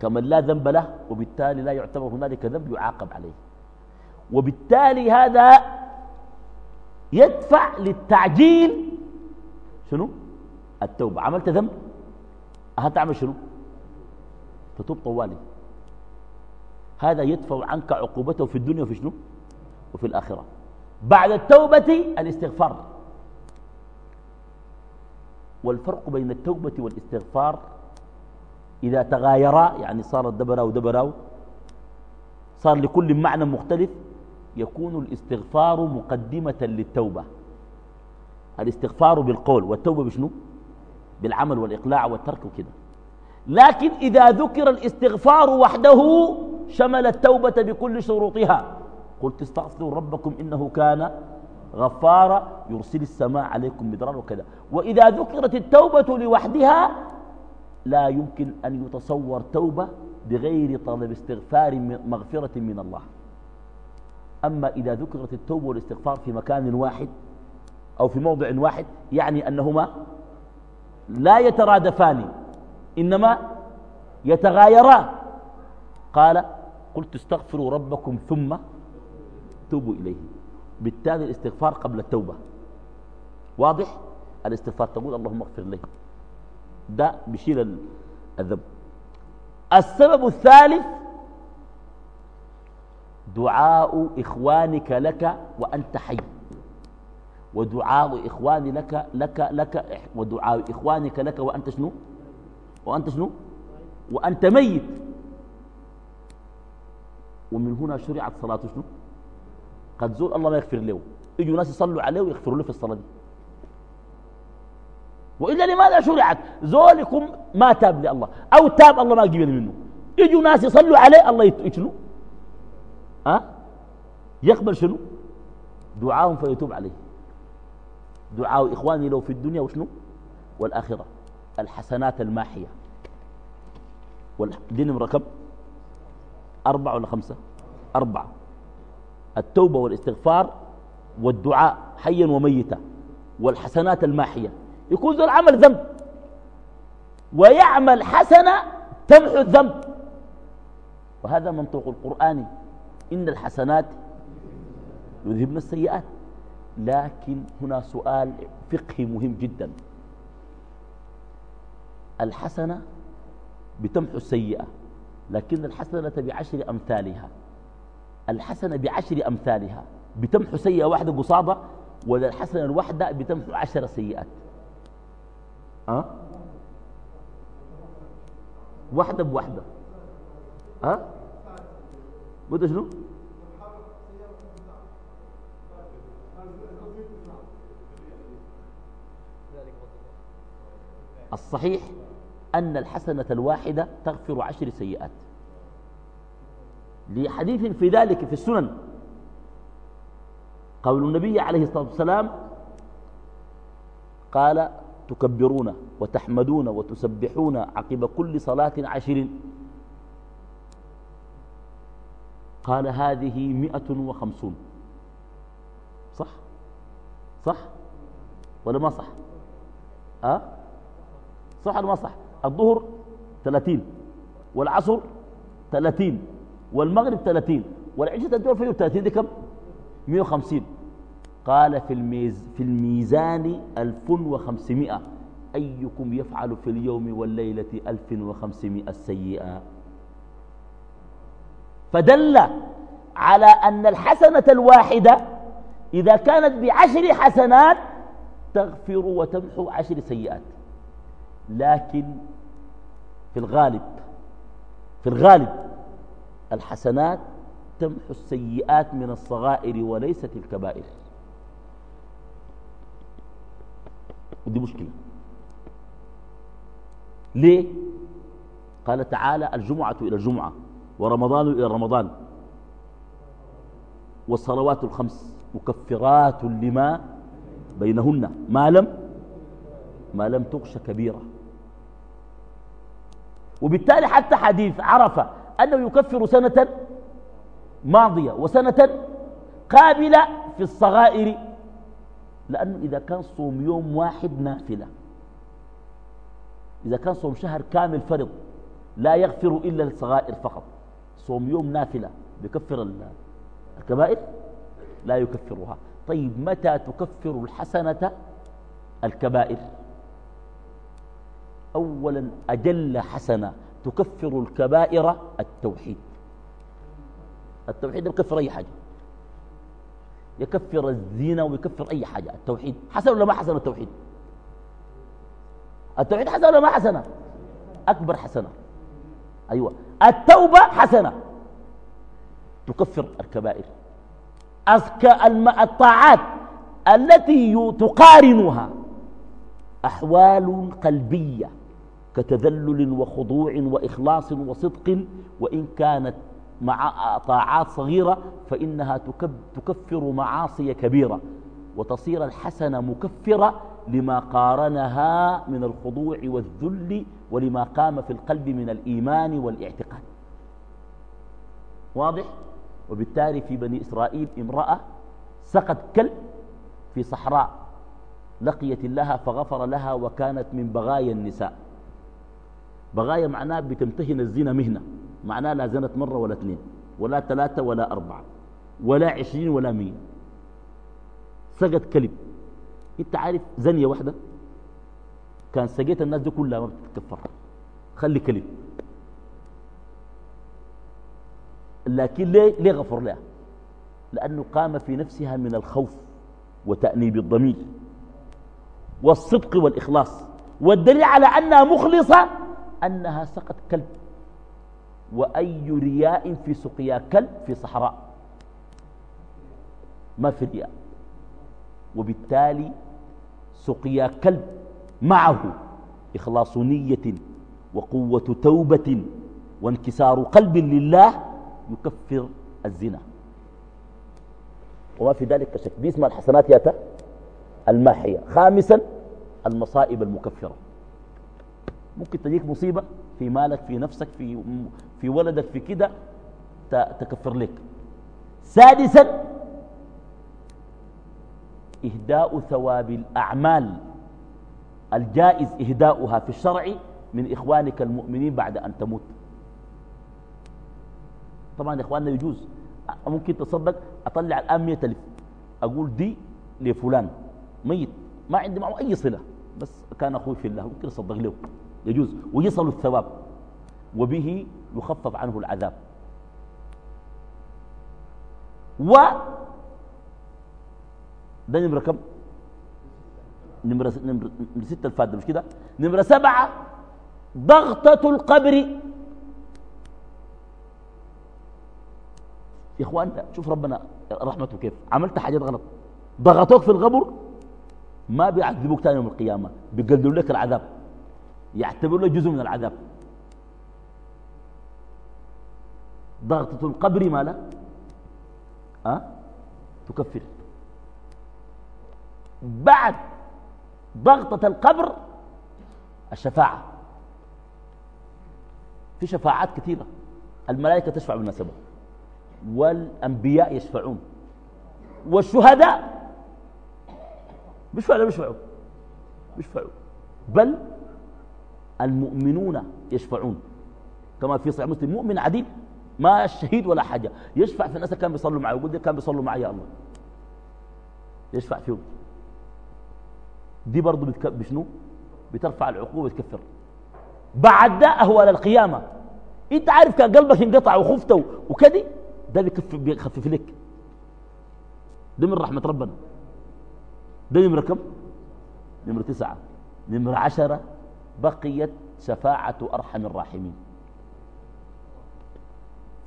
كمن لا ذنب له وبالتالي لا يعتبر هنالك ذنب يعاقب عليه. وبالتالي هذا يدفع للتعجيل شنو؟ التوبة. عملت ذنب؟ هتعمل شنو؟ تتوب طوالي. هذا يدفع عنك عقوبته في الدنيا وفي شنو؟ وفي الآخرة. بعد التوبة الاستغفار. والفرق بين التوبة والاستغفار إذا تغايرا يعني صار دبراو دبراو صار لكل معنى مختلف يكون الاستغفار مقدمة للتوبة. الاستغفار بالقول والتوبة بشنو؟ بالعمل والإقلاع والترك وكده. لكن إذا ذكر الاستغفار وحده شمل التوبة بكل شروطها. قلت استغفروا ربكم إنه كان غفارا يرسل السماء عليكم مدرارا وكذا. وإذا ذكرت التوبة لوحدها لا يمكن أن يتصور توبة بغير طلب استغفار مغفرة من الله. أما إذا ذكرت التوبة والاستغفار في مكان واحد أو في موضع واحد يعني أنهما لا يترادفان. إنما يتغايران قال قلت استغفروا ربكم ثم توبوا إليه. بالتالي الاستغفار قبل التوبة. واضح؟ الاستغفار تقول اللهم اغفر لي. ده بيشيل الذنب. السبب الثالث دعاء إخوانك لك وأنت حي. ودعاء إخوان لك لك لك ودعاء إخوانك لك وأنت شنو؟ وأنت شنو؟ وأنت ميت. ومن هنا شرعت صلاة شنو؟ قد زول الله ما يغفر له. يجوا ناس يصلوا عليه ويغفروا له في الصلاة دي. وإلا لماذا شرعت؟ زول يكون ما تاب لله. أو تاب الله ما قبل منه. يجوا ناس يصلوا عليه الله يشنو أه؟ يقبل شنو؟ دعاهم فيتوب عليه. دعاء إخواني لو في الدنيا وشنو؟ والآخرة. الحسنات الماحية. دي نمرة كم أربعة ولا خمسة؟ أربعة. التوبة والإستغفار والدعاء حيا وميتا والحسنات الماحية. يكون ذو العمل ذنب. ويعمل حسنة تمحو الذنب. وهذا منطوق القرآن. إن الحسنات يذهبن السيئات. لكن هنا سؤال فقهي مهم جدا. الحسنة بتمحو السيئة لكن الحسنة بعشر أمثالها. الحسنة بعشر أمثالها. بتمحو سيئة واحدة قصادة ولا الحسنة الواحدة بتمحو عشر سيئات. أه؟ واحدة بواحدة. أه؟ قلت شنو؟ الصحيح أن الحسنة الواحدة تغفر عشر سيئات. لحديث في ذلك في السنن قول النبي عليه الصلاة والسلام قال تكبرون وتحمدون وتسبحون عقب كل صلاة عشر. قال هذه مئة وخمسون. صح؟ صح ولا ما صح؟ أه؟ صح ولا ما صح؟ الظهر ثلاثين والعصر ثلاثين والمغرب ثلاثين والعشاء تدور فيه ثلاثين دي كم؟ مئة وخمسين. قال في, الميز في الميزان ألف وخمسمائة. أيكم يفعل في اليوم والليلة ألف وخمسمائة سيئة؟ فدل على أن الحسنة الواحدة إذا كانت بعشر حسنات تغفر وتمحو عشر سيئات. لكن في الغالب في الغالب الحسنات تمحو السيئات من الصغائر وليست الكبائر. ودي مشكلة. ليه؟ قال تعالى الجمعة إلى الجمعة ورمضان إلى رمضان. والصلوات الخمس مكفرات لما بينهن. ما لم؟ ما لم تغش كبيرة. وبالتالي حتى حديث عرف أنه يكفر سنة ماضية وسنة قابلة في الصغائر لأنه إذا كان صوم يوم واحد نافلة. إذا كان صوم شهر كامل فرض لا يغفر إلا الصغائر فقط. صوم يوم نافلة بكفر الكبائر؟ لا يكفرها. طيب متى تكفر الحسنة؟ الكبائر. أولا أجل حسنة تكفر الكبائر التوحيد. التوحيد يكفر أي حاجة. يكفر الزنا ويكفر أي حاجة. التوحيد حسن ولا ما حسن التوحيد؟ التوحيد حسنة ولا ما حسنة أكبر حسنة أيوة. التوبة حسنة تكفر الكبائر. الطاعات التي تقارنها أحوال قلبية. كتذلل وخضوع وإخلاص وصدق وإن كانت مع طاعات صغيرة فإنها تكفر معاصي كبيرة وتصير الحسنة مكفرة لما قارنها من الخضوع والذل ولما قام في القلب من الإيمان والاعتقاد واضح؟ وبالتالي في بني إسرائيل امرأة سقت كلب في صحراء لقيت الله فغفر لها وكانت من بغايا النساء بغايا معناه بتمتهن الزنا مهنة. معناه لا زنت مرة ولا اثنين ولا ثلاثة ولا أربعة ولا عشرين ولا مية. سقت كلب. إنت عارف زنية واحدة؟ كان سقيت الناس دي كلها ما بتتكفر. خلي كلب. لكن ليه, ليه غفر لها؟ لأنه قام في نفسها من الخوف وتأنيب الضمير والصدق والإخلاص. والدليل على أنها مخلصة أنها سقت كلب. وأي رياء في سقيا كلب في صحراء. ما في رياء. وبالتالي سقيا كلب معه إخلاص نية وقوة توبة وانكسار قلب لله يكفر الزنا. وما في ذلك شك. اسمها الحسنات ياتا الماحية. خامسا المصائب المكفرة. ممكن تجيك مصيبة في مالك في نفسك في, في ولدك في كده تكفر لك. سادسا إهداء ثواب الأعمال. الجائز إهداؤها في الشرع من إخوانك المؤمنين بعد أن تموت. طبعا إخواننا يجوز. ممكن تصدق أطلع الآن مئة ألف. أقول دي لفلان. ميت. ما عندي معه أي صلة. بس كان أخوي في الله ممكن أصدق له. يجوز ويصل الثواب وبه يخفف عنه العذاب. و ده نمرة كم؟ نمرة, نمرة ستة الفادة مش كده؟ نمرة سبعة ضغطة القبر. يا إخوان شوف ربنا رحمته كيف. عملت حاجات غلط. ضغطوك في القبر ما بيعذبوك ثاني يوم القيامة. بيقللوا لك العذاب. يعتبر له جزء من العذاب. ضغطة القبر ما لا؟ أه؟ تكفر. بعد ضغطة القبر الشفاعة. في شفاعات كثيرة. الملائكة تشفع بالمناسبة والأنبياء يشفعون. والشهداء بيشفعوا ولا بيشفعوا. بيشفعوا. بل المؤمنون يشفعون. كما في صحيح مسلم مؤمن عديد ما الشهيد ولا حاجة. يشفع في الناس كان بيصلوا معه يقول كان بيصلوا معي يا الله. يشفع فيهم. دي برضه بشنو؟ بترفع العقوبة وتكفر. بعد ده أهوال القيامة. إنت عارف كان قلبك انقطع وخفت وكده ده بيخفف لك. ده من رحمة ربنا. ده نمرة كم؟ نمرة تسعة. نمرة عشرة. بقيت شفاعة أرحم الراحمين.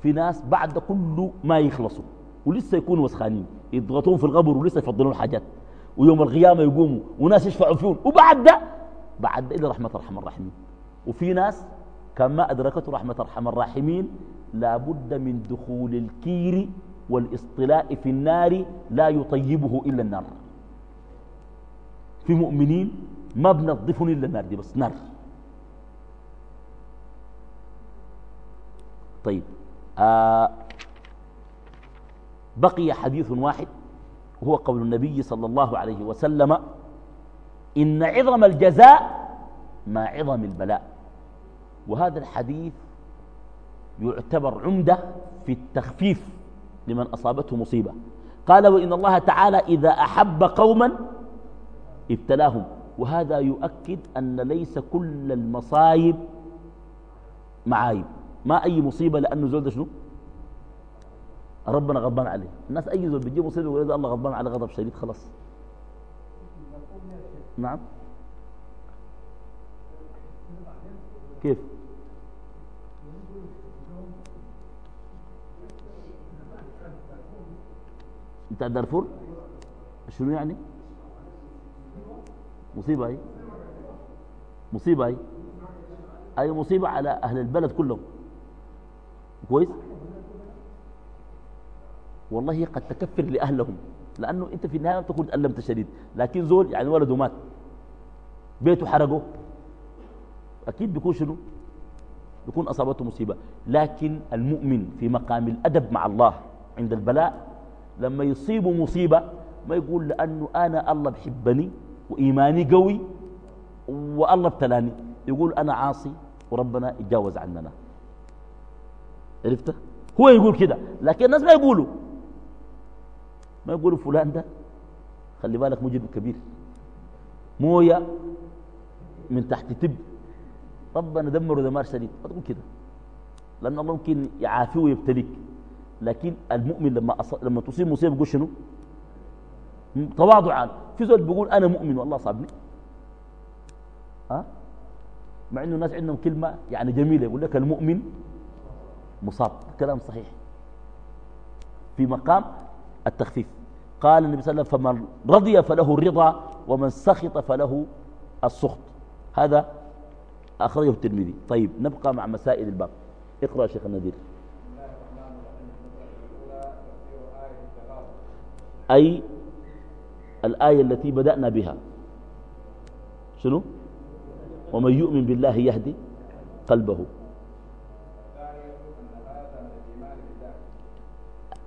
في ناس بعد كل ما يخلصوا ولسه يكونوا وسخانين يضغطون في الغبر ولسه يفضلون الحاجات ويوم القيامة يقوموا وناس يشفعوا فيهم وبعد ده بعد ده إلى رحمة الرحمن الراحمين. وفي ناس كما أدركته رحمة الرحمن الراحمين لابد من دخول الكير والاصطلاء في النار لا يطيبه إلا النار. في مؤمنين ما بنظفون إلا النار دي بس نار. طيب آه بقي حديث واحد وهو قول النبي صلى الله عليه وسلم إن عظم الجزاء ما عظم البلاء. وهذا الحديث يعتبر عمدة في التخفيف لمن أصابته مصيبة. قال وإن الله تعالى إذا أحب قوما ابتلاهم. وهذا يؤكد أن ليس كل المصايب معايب. ما أي مصيبة لأنه زول ده شنو؟ ربنا غضبان عليه. الناس أي زول بيجي مصيبة يقول الله غضبان عليه غضب شديد خلاص. نعم. كيف؟ انت دارفور؟ شنو يعني؟ مصيبة هي؟ مصيبة هي؟ أي مصيبة على أهل البلد كلهم؟ كويس؟ والله قد تكفر لأهلهم لأنه أنت في النهاية تكون ألمت شديد لكن زول يعني ولده مات بيته حرقه أكيد بيكون شنو؟ بيكون أصابته مصيبة. لكن المؤمن في مقام الأدب مع الله عند البلاء لما يصيب مصيبة ما يقول لأنه أنا الله بحبني وإيماني قوي والله ابتلاني. يقول أنا عاصي وربنا يتجاوز عننا. عرفت؟ هو يقول كده لكن الناس ما يقولوا. ما يقولوا فلان ده خلي بالك مجرم كبير. موية من تحت تب ربنا دمره دمار شديد. ما تقول كده. لأن الله ممكن يعافيه ويبتليك. لكن المؤمن لما أص... لما تصيب مصيبة يقول شنو؟ تواضعا. في زول بيقول أنا مؤمن والله صابني. ها؟ مع إنه الناس عندهم كلمة يعني جميلة يقول لك المؤمن مصاب. كلام صحيح. في مقام التخفيف. قال النبي صلى الله عليه وسلم فمن رضي فله الرضا ومن سخط فله السخط. هذا أخرجه الترمذي. طيب نبقى مع مسائل الباب. اقرأ شيخ النذير. أي الآية التي بدأنا بها. شنو؟ ومن يؤمن بالله يهدي قلبه.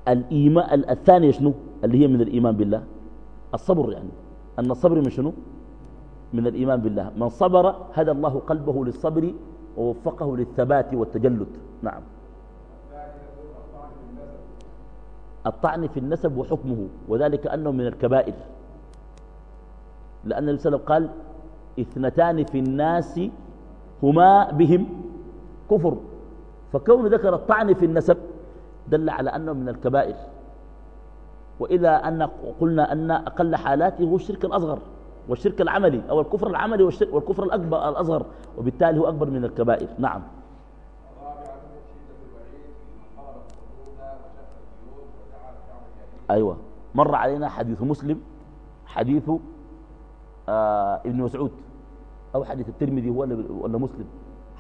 الإيمان الثانية شنو؟ اللي هي من الإيمان بالله. الصبر يعني. أن الصبر من شنو؟ من الإيمان بالله. من صبر هدى الله قلبه للصبر ووفقه للثبات والتجلد. نعم. الطعن في النسب وحكمه وذلك أنه من الكبائر. لأن صلى الله عليه وسلم قال اثنتان في الناس هما بهم كفر. فكون ذكر الطعن في النسب دل على أنه من الكبائر. وإذا أن قلنا أن أقل حالاته هو الشرك الأصغر والشرك العملي أو الكفر العملي والكفر الأكبر الأصغر وبالتالي هو أكبر من الكبائر. نعم. أيوة. مر علينا حديث مسلم حديث آه ابن مسعود. أو حديث الترمذي هو ولا مسلم؟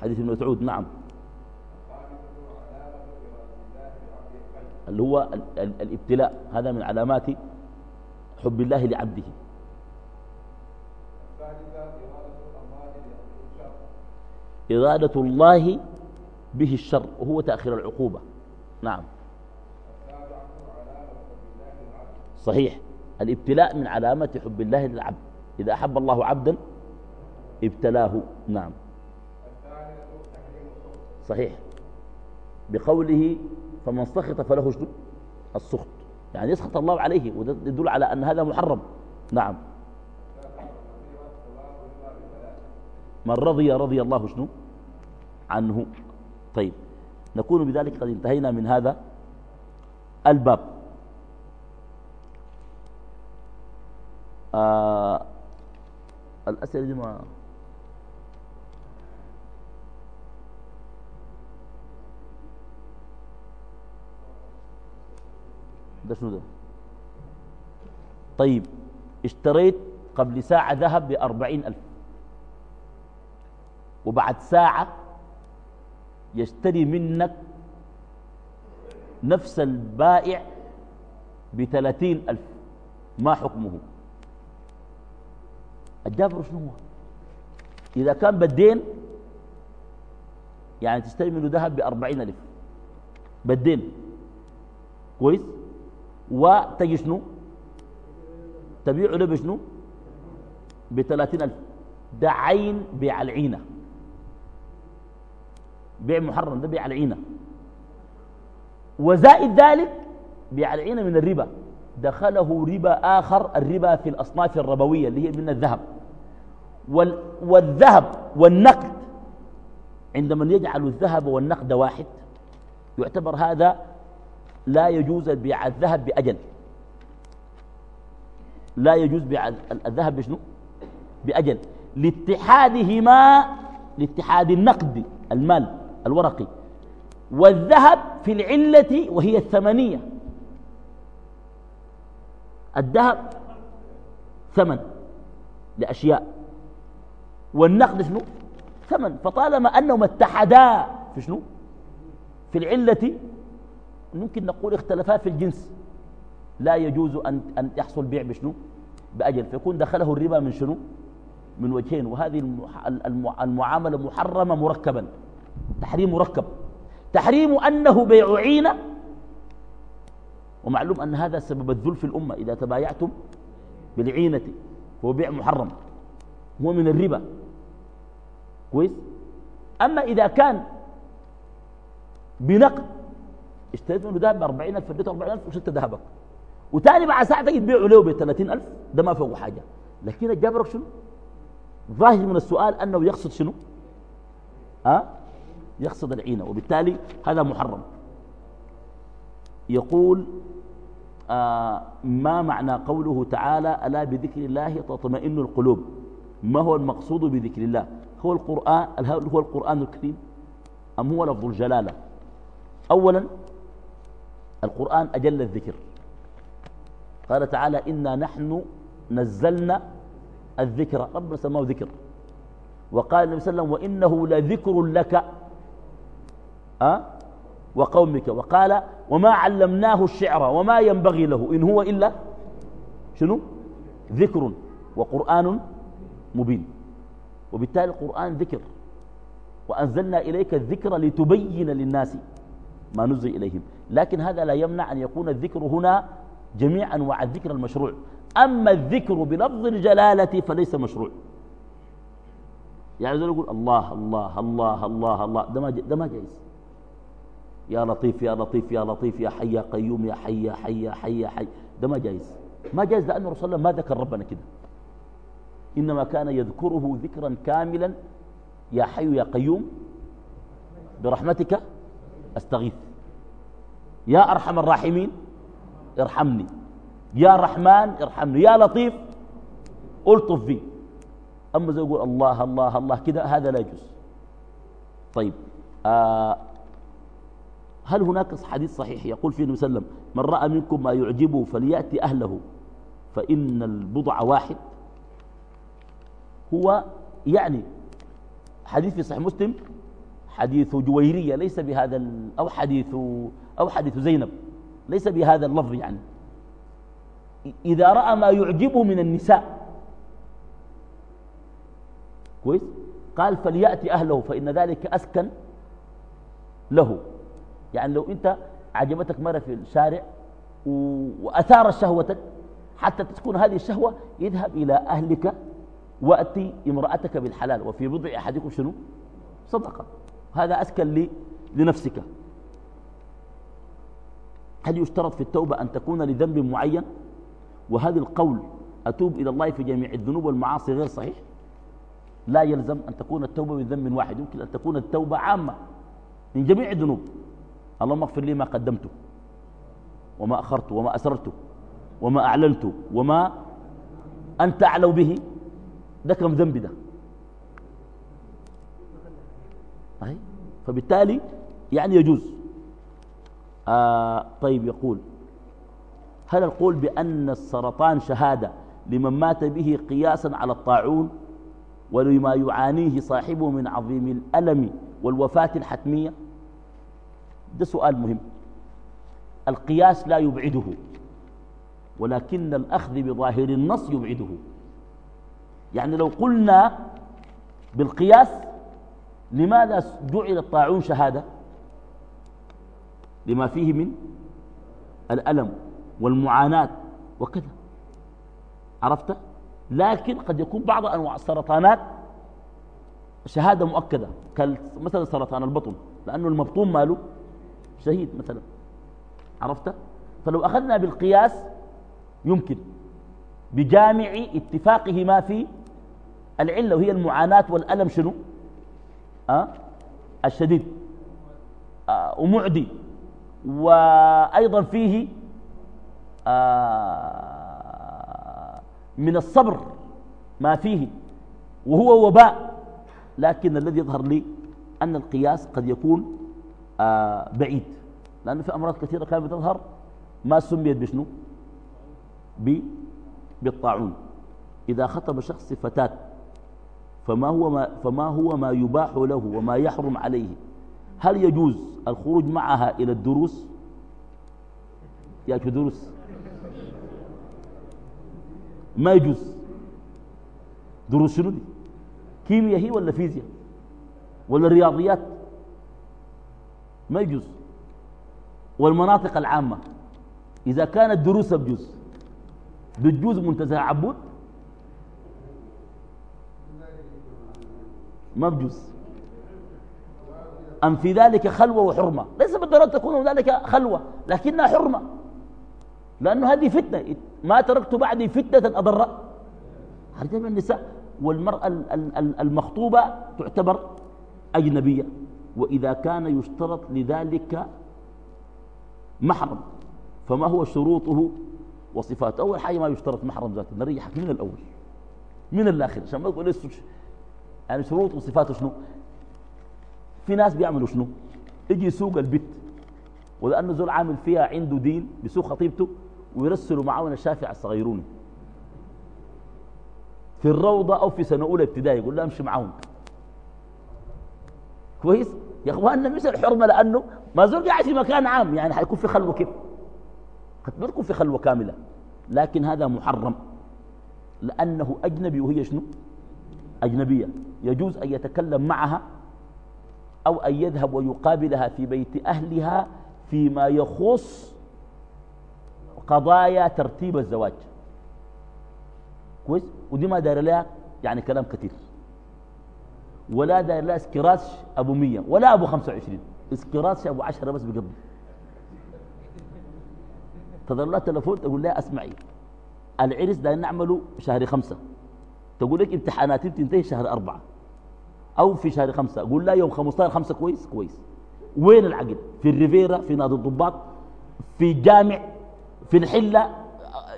حديث ابن مسعود نعم. اللي هو الابتلاء. هذا من علامات حب الله لعبده. إرادة الله به الشر وهو تأخير العقوبة. نعم. صحيح. الابتلاء من علامة حب الله للعبد. إذا أحب الله عبدا ابتلاه. نعم. صحيح. بقوله فمن سخط فله شنو السخط. يعني يسخط الله عليه وده يدل على أن هذا محرم. نعم. من رضي رضي الله شنو؟ عنه. طيب. نكون بذلك قد انتهينا من هذا الباب. آه الأسئلة دي ما ده شنو ده؟ طيب اشتريت قبل ساعة ذهب بأربعين ألف. وبعد ساعة يشتري منك نفس البائع بثلاثين ألف. ما حكمه؟ الجابر شنو هو؟ إذا كان بدين يعني تشتري منه ذهب بأربعين ألف. بدين كويس؟ وتجي شنو؟ تبيع له بشنو؟ بثلاثين ألف. ده عين بيع العينة. بيع محرم ده بيع العينة. وزائد ذلك بيع العينة من الربا. دخله ربا آخر الربا في الأصناف الربوية اللي هي من الذهب. والذهب والنقد. عندما يجعل الذهب والنقد واحد يعتبر هذا لا يجوز بيع الذهب بأجل. لا يجوز بيع الذهب بشنو؟ بأجل. لاتحادهما لاتحاد النقد المال الورقي. والذهب في العلة وهي الثمنية. الذهب ثمن لأشياء. والنقد شنو؟ ثمن. فطالما أنهم اتحدا في شنو؟ في العلة ممكن نقول اختلفا في الجنس. لا يجوز أن, أن يحصل بيع بشنو؟ بأجل. فيكون دخله الربا من شنو؟ من وجهين. وهذه المعاملة محرمة مركبا. تحريم مركب. تحريم أنه بيع عينة. ومعلوم أن هذا سبب الذل في الأمة. إذا تبايعتم بالعينة فهو بيع محرم. هو من الربا. كويس أما إذا كان بنقد اشتريت منه ذهب ب 40000 فديته 40000 وشلت ذهبك وتاني بعد ساعة تجي تبيعه له ب 30000 ده ما فوق حاجة لكن الجابرك شنو؟ ظاهر من السؤال أنه يقصد شنو؟ ها؟ أه؟ يقصد العينة وبالتالي هذا محرم يقول آه ما معنى قوله تعالى ألا بذكر الله تطمئن القلوب ما هو المقصود بذكر الله هو القرآن هل هو القرآن الكريم؟ أم هو لفظ الجلالة؟ أولا القرآن أجل الذكر. قال تعالى إنا نحن نزلنا الذكر. ربنا سماه ذكر. وقال النبي صلى الله عليه وسلم وإنه لذكر لك. أه؟ وقومك. وقال وما علمناه الشعر وما ينبغي له. إن هو إلا شنو؟ ذكر. وقرآن مبين. وبالتالي القرآن ذكر. وأنزلنا إليك الذكر لتبين للناس ما نزل إليهم. لكن هذا لا يمنع أن يكون الذكر هنا جميع أنواع الذكر المشروع. أما الذكر بلفظ الجلالة فليس مشروع. يعني زي يقول الله الله الله الله الله. ده ما ده ما جائز يا لطيف يا لطيف يا لطيف يا حي يا قيوم يا حي يا حي يا حي يا حي. ده ما جائز ما جائز لأن الرسول الله ما ذكر ربنا كده. إنما كان يذكره ذكرا كاملا يا حي يا قيوم برحمتك أستغيث. يا أرحم الراحمين ارحمني. يا رحمن ارحمني. يا لطيف ألطف بي. أما زي يقول الله الله الله كده هذا لا يجوز. طيب آه هل هناك حديث صحيح يقول فيه وسلم من رأى منكم ما يعجبه فليأتي أهله فإن البضع واحد. هو يعني حديث في صحيح مسلم حديث جويرية ليس بهذا أو حديث أو حديث زينب ليس بهذا اللفظ يعني. إذا رأى ما يعجبه من النساء. كويس؟ قال فليأتي أهله فإن ذلك أسكن له. يعني لو أنت عجبتك مرة في الشارع وأثار شهوتك حتى تكون هذه الشهوة يذهب إلى أهلك وأتي امرأتك بالحلال. وفي بضع أحدكم شنو؟ صدقة. هذا أسكن لي لنفسك. هل يشترط في التوبة أن تكون لذنب معين؟ وهذا القول أتوب إلى الله في جميع الذنوب والمعاصي غير صحيح؟ لا يلزم أن تكون التوبة من ذنب واحد. يمكن أن تكون التوبة عامة من جميع الذنوب. اللهم اغفر لي ما قدمته وما أخرت وما أسررت وما أعلنت وما أنت أعلو به. ده كم ذنب ده. أي؟ فبالتالي يعني يجوز. آه طيب يقول هل القول بأن السرطان شهادة لمن مات به قياسا على الطاعون ولما يعانيه صاحبه من عظيم الألم والوفاة الحتمية؟ ده سؤال مهم. القياس لا يبعده ولكن الأخذ بظاهر النص يبعده. يعني لو قلنا بالقياس لماذا جعل الطاعون شهادة؟ لما فيه من الألم والمعاناة وكذا. عرفت؟ لكن قد يكون بعض أنواع السرطانات شهادة مؤكدة مثلا سرطان البطن لأنه المبطون ماله شهيد مثلا. عرفت؟ فلو أخذنا بالقياس يمكن بجامع اتفاقه ما في العلة وهي المعاناة والألم شنو؟ أه؟ الشديد. أه ومعدي. وأيضا فيه أه من الصبر ما فيه. وهو وباء. لكن الذي يظهر لي أن القياس قد يكون آه بعيد. لأن في أمراض كثيرة كانت بتظهر ما سميت بشنو؟ بالطاعون. إذا خطب شخص فتاة فما هو ما, فما هو ما يباح له وما يحرم عليه. هل يجوز الخروج معها إلى الدروس؟ يا دروس. ما يجوز. دروس شنو دي؟ كيمياء هي ولا فيزياء؟ ولا رياضيات؟ ما يجوز. والمناطق العامة. إذا كانت دروس بجوز. بتجوز منتزه عبود؟ ما بجوز. أم في ذلك خلوة وحرمة؟ ليس بالضرورة تكون ذلك خلوة لكنها حرمة. لأنه هذه فتنة. ما تركت بعدي فتنة أضر. رجال النساء. والمرأة المخطوبة تعتبر أجنبية. وإذا كان يشترط لذلك محرم. فما هو شروطه وصفاته؟ أول حاجة ما يشترط محرم ذاته. نريحك من الأول. من الآخر. عشان ما تقول يعني شروط وصفاته شنو؟ في ناس بيعملوا شنو؟ يجي يسوق البت ولأنه زول عامل فيها عنده دين بيسوق خطيبته ويرسلوا معاون الشافع الصغيرون. في الروضة أو في سنة أولى ابتدائي يقول له امشي معاهم. كويس؟ يا اخواننا مش الحرمة لأنه ما زول قاعد في مكان عام يعني حيكون في خلوة كيف قد بيكون في خلوة كاملة لكن هذا محرم. لأنه أجنبي وهي شنو؟ أجنبية. يجوز أن يتكلم معها أو أن يذهب ويقابلها في بيت أهلها فيما يخص قضايا ترتيب الزواج. كويس؟ ودي ما داير لها يعني كلام كثير ولا داير لها إسكراش أبو 100 ولا أبو 25 إسكراش أبو 10 بس بقضي تظل لها تلفون تقول لها اسمعي. العرس ده نعمله شهر خمسة. تقول لك امتحاناتي بتنتهي شهر أربعة أو في شهر خمسة. أقول لا يوم 15 خمسة كويس كويس. وين العقد في الريفيرا في نادي الضباط في جامع في الحلة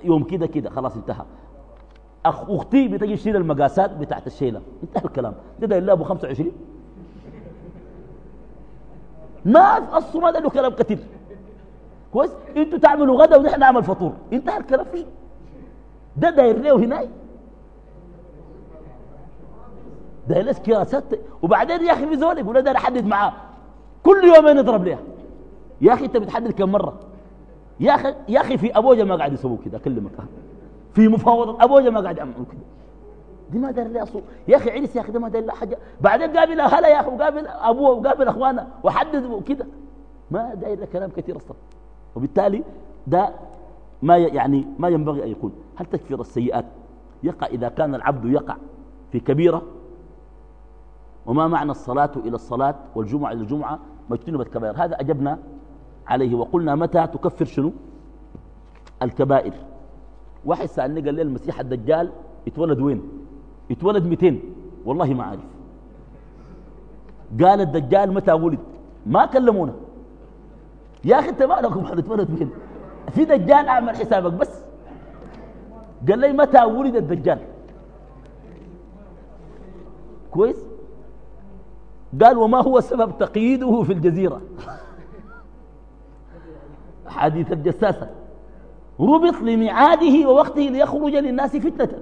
يوم كده كده. خلاص انتهى. أخ أختي بتجي تشيل المقاسات بتاعت الشيلة. انتهى الكلام. ده ده الله أبو 25 ما أصله ما له كلام كثير. كويس؟ أنتوا تعملوا غدا ونحن نعمل فطور. انتهى الكلام. فيه ده داير له هناك ده ليش كياسات وبعدين يا أخي في زول يقول ده أحدد معاه. كل يومين يضرب ليه؟ يا أخي أنت بتحدد كم مرة؟ يا أخي يا أخي في ابوجا ما قاعد يسووا كده أكلمك. في مفاوضات ابوجا ما قاعد يعملوا كده. دي ما دار لي اصول يا أخي عرس يا أخي ده ما دار له حاجة. بعدين قابل أهله يا أخي وقابل أبوه وقابل أخوانه وحدد وكده ما داير كلام كثير أصلا. وبالتالي ده ما يعني ما ينبغي أن يكون. هل تكفير السيئات؟ يقع إذا كان العبد يقع في كبيرة وما معنى الصلاة إلى الصلاة والجمعة إلى الجمعة؟ ما اجتنبت كبائر هذا أجبنا عليه وقلنا متى تكفر شنو؟ الكبائر. واحد سألني قال لي المسيح الدجال اتولد وين؟ اتولد 200 والله ما عارف قال الدجال متى ولد؟ ما كلمونا. يا أخي أنت ما لكم اتولد وين؟ في دجال أعمل حسابك بس. قال لي متى ولد الدجال؟ كويس؟ قال وما هو سبب تقييده في الجزيرة؟ حديث الجساسة. ربط لميعاده ووقته ليخرج للناس فتنة.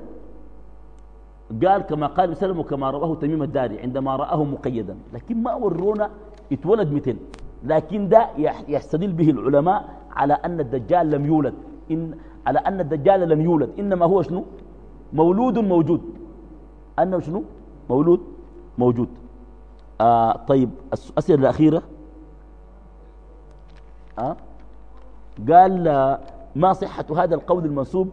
قال كما قال وسلم وكما رواه تميم الداري عندما رآه مقيدا. لكن ما ورونا اتولد 200 لكن ده يستدل به العلماء على أن الدجال لم يولد. إن على أن الدجال لم يولد. إنما هو شنو؟ مولود موجود. أنه شنو؟ مولود موجود. آه طيب الأسئلة الأخيرة. آه قال آه، ما صحة هذا القول المنسوب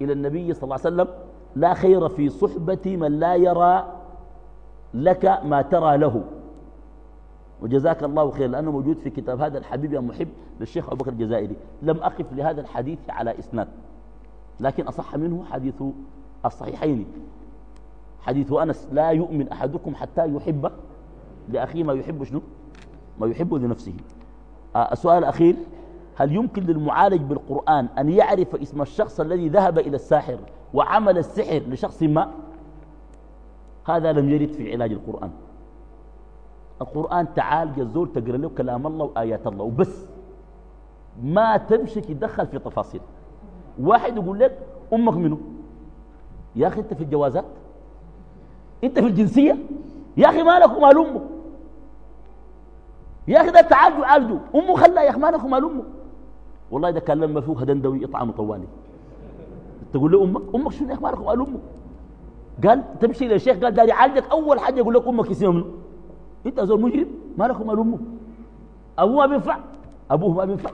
إلى النبي صلى الله عليه وسلم؟ لا خير في صحبة من لا يرى لك ما ترى له. وجزاك الله خير لأنه موجود في كتاب هذا الحبيب يا محب للشيخ أبو بكر الجزائري. لم أقف لهذا الحديث على إسناد لكن أصح منه حديث الصحيحين. حديث أنس لا يؤمن أحدكم حتى يحب لأخيه ما يحب شنو؟ ما يحب لنفسه. آه، السؤال الأخير هل يمكن للمعالج بالقرآن أن يعرف اسم الشخص الذي ذهب إلى الساحر وعمل السحر لشخص ما؟ هذا لم يرد في علاج القرآن. القرآن تعال جزول تقرأ له كلام الله وآيات الله وبس. ما تمشي تدخل في تفاصيل. واحد يقول لك أمك منه يا أخي أنت في الجوازات؟ أنت في الجنسية؟ يا أخي ما لك ومال أمك؟ يا أخي ده تعالجوا عالجوا أمه خلى يا أخي ما لك ومال أمك والله إذا كان لما فيه هدندوي يطعم طوالي. تقول له أمك أمك شنو يا أخي ما لك ومال أمك قال تمشي للشيخ قال داري عالجك. أول حاجة يقول لك أمك اسمها منه. أنت زول مجرم ما لك مال أمه. أبوه ما بينفع. أبوه ما بينفع.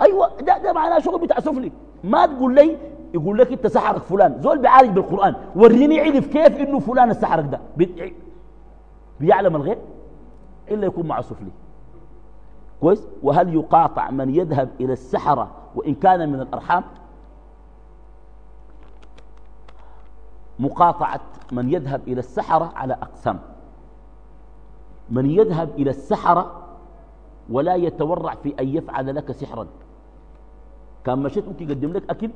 أيوه ده ده معناه شغل بتاع سفلي. ما تقول لي يقول لك أنت سحرك فلان. زول بيعالج بالقرآن. وريني عرف كيف إنه فلان السحرك ده. بيعلم الغيب إلا يكون مع سفلي كويس؟ وهل يقاطع من يذهب إلى السحرة وإن كان من الأرحام؟ مقاطعة من يذهب إلى السحرة على أقسام. من يذهب إلى السحرة ولا يتورع في أن يفعل لك سحرا. كان مشيت ممكن يقدم لك أكل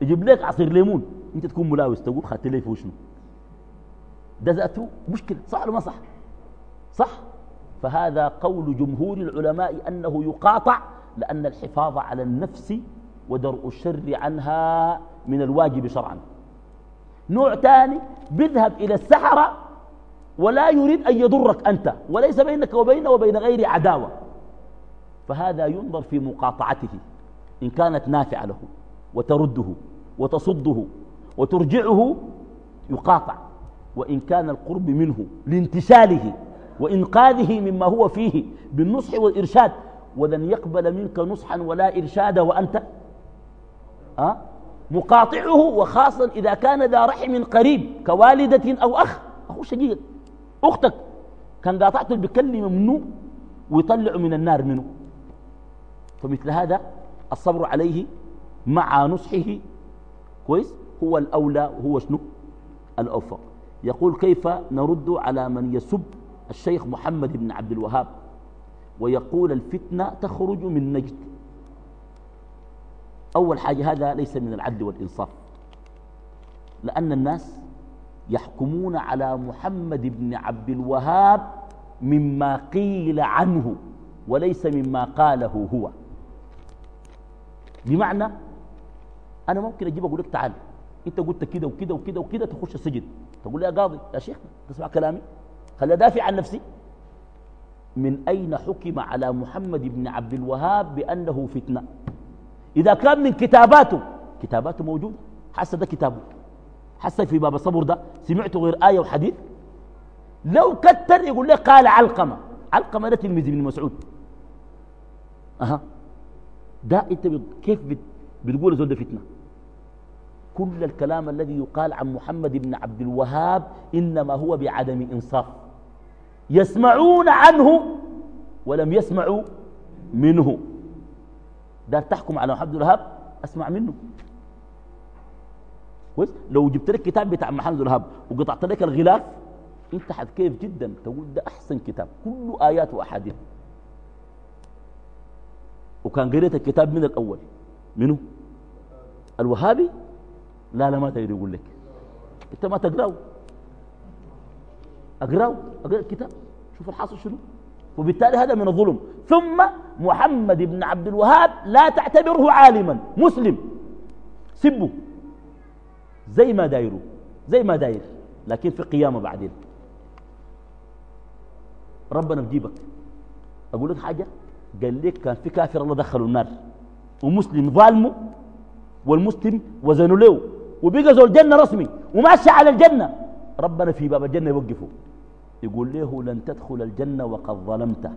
يجيب لك عصير ليمون. أنت تكون ملاوس تقول خدت لي في وشنو ده ذاته مشكلة صح ولا ما صح؟ صح؟ فهذا قول جمهور العلماء أنه يقاطع لأن الحفاظ على النفس ودرء الشر عنها من الواجب شرعا. نوع ثاني بيذهب إلى السحرة ولا يريد أن يضرك أنت وليس بينك وبينه وبين غير عداوة. فهذا ينظر في مقاطعته إن كانت نافعة له وترده وتصده وترجعه يقاطع. وإن كان القرب منه لانتشاله وإنقاذه مما هو فيه بالنصح والإرشاد. ولن يقبل منك نصحا ولا إرشاد وأنت أه؟ مقاطعه وخاصة إذا كان ذا رحم قريب كوالدة أو أخ. أخو شقيق. أختك. كان قاطعته بكلمة منه ويطلع من النار منه. فمثل هذا الصبر عليه مع نصحه. كويس؟ هو الأولى وهو شنو؟ الأوفق يقول كيف نرد على من يسب الشيخ محمد بن عبد الوهاب ويقول الفتنة تخرج من نجد. أول حاجة هذا ليس من العدل والإنصاف لأن الناس يحكمون على محمد بن عبد الوهاب مما قيل عنه وليس مما قاله هو. بمعنى أنا ممكن أجيب أقول لك تعال أنت قلت كده وكده وكده وكده تخش السجن تقول لي يا قاضي يا شيخ تسمع كلامي؟ خلي أدافع عن نفسي. من أين حكم على محمد بن عبد الوهاب بأنه فتنة؟ إذا كان من كتاباته كتاباته موجودة. حسن ده كتابه. حسن في باب الصبر ده. سمعته غير آية وحديث. لو كتر يقول لك قال علقمة. علقمة ده تلميذ ابن مسعود. أها. ده أنت كيف بتقول زول ده فتنة؟ كل الكلام الذي يقال عن محمد بن عبد الوهاب إنما هو بعدم إنصاف. يسمعون عنه ولم يسمعوا منه. دار تحكم على محمد الوهاب أسمع منه. كويس؟ لو جبت لك كتاب بتاع محمد الوهاب وقطعت لك الغلاف أنت حتكيف جدا. تقول ده أحسن كتاب كله آيات وأحاديث. وكان قريت الكتاب من الأول. منه؟ الوهابي؟ لا لا ما تقدر يقول لك. أنت ما تقرأه. اقراه أقرأ الكتاب شوف الحاصل شنو. وبالتالي هذا من الظلم. ثم محمد بن عبد الوهاب لا تعتبره عالما مسلم. سبه. زي ما دايروا زي ما داير لكن في قيامة بعدين. ربنا بجيبك أقول لك حاجة؟ قال لك كان في كافر الله دخلوا النار. ومسلم ظالمه والمسلم وزنوا له. وبقى زول الجنة رسمي وماشي على الجنة. ربنا في باب الجنة يوقفه. يقول له لن تدخل الجنة وقد ظلمت.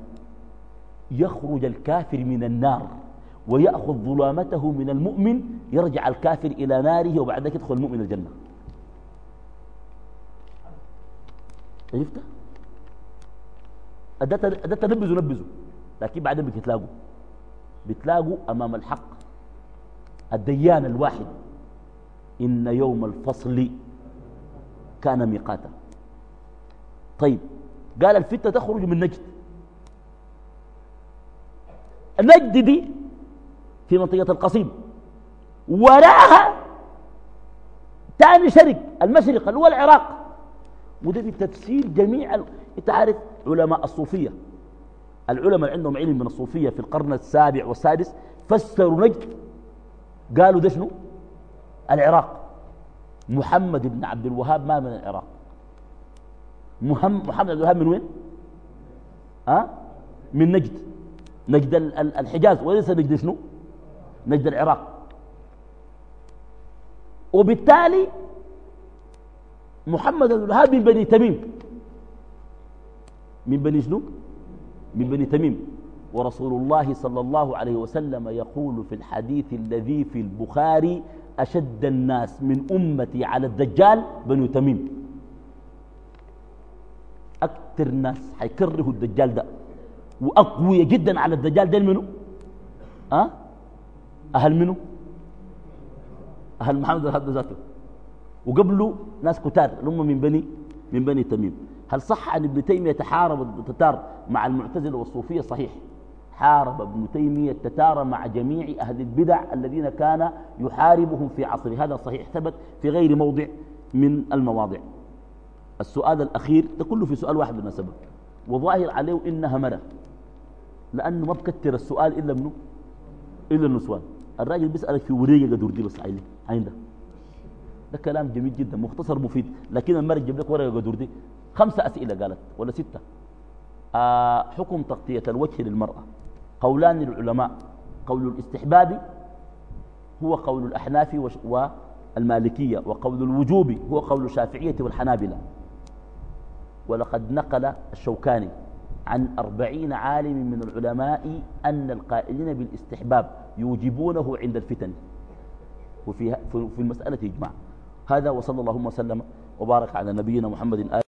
يخرج الكافر من النار ويأخذ ظلامته من المؤمن يرجع الكافر إلى ناره وبعد ذلك يدخل المؤمن الجنة. عرفت؟ أدت تنبذوا نبذوا لكن بعدين بتلاقوا. بتلاقوا أمام الحق. الديان الواحد. إن يوم الفصل كان ميقاتا. طيب قال الفتنة تخرج من نجد. نجد دي في منطقة القصيم. وراها ثاني شرق المشرق اللي هو العراق. وده بتفسير جميع. انت عارف علماء الصوفية. العلماء عندهم علم من الصوفية في القرن السابع والسادس فسروا نجد. قالوا ده شنو؟ العراق. محمد بن عبد الوهاب ما من العراق. محمد عبد الوهاب من وين؟ أه؟ من نجد. نجد الحجاز. وليس نجد شنو؟ نجد العراق. وبالتالي محمد بن الوهاب من بني تميم. من بني شنو؟ من بني تميم. ورسول الله صلى الله عليه وسلم يقول في الحديث الذي في البخاري أشد الناس من أمتي على الدجال بنو تميم. أكثر ناس حيكرهوا الدجال ده وأقوية جدا على الدجال ده منه أه؟ أهل منه أهل محمد هذا ذاته. وقبله ناس كتار اللي هم من بني من بني تميم. هل صح أن ابن تيمية تحارب التتار مع المعتزلة والصوفية؟ صحيح. حارب ابن تيمية التتار مع جميع أهل البدع الذين كان يحاربهم في عصره. هذا صحيح ثبت في غير موضع من المواضع. السؤال الأخير ده كله في سؤال واحد بالمناسبة وظاهر عليه إنها مرة. لأنه ما بكتر السؤال إلا منه إلا النسوان الراجل بيسألك في وريقة قدور دي بس عيني عين ده. ده كلام جميل جدا مختصر مفيد. لكن المرة تجيب لك ورقة قدور دي. خمسة أسئلة قالت ولا ستة. آه حكم تغطية الوجه للمرأة. قولان للعلماء. قول الاستحباب هو قول الأحناف والمالكية وقول الوجوب هو قول الشافعية والحنابلة. ولقد نقل الشوكاني عن أربعين عالم من العلماء أن القائلين بالاستحباب يوجبونه عند الفتن. وفي في المسألة إجماع. هذا وصلى اللهم وسلم وبارك على نبينا محمد آل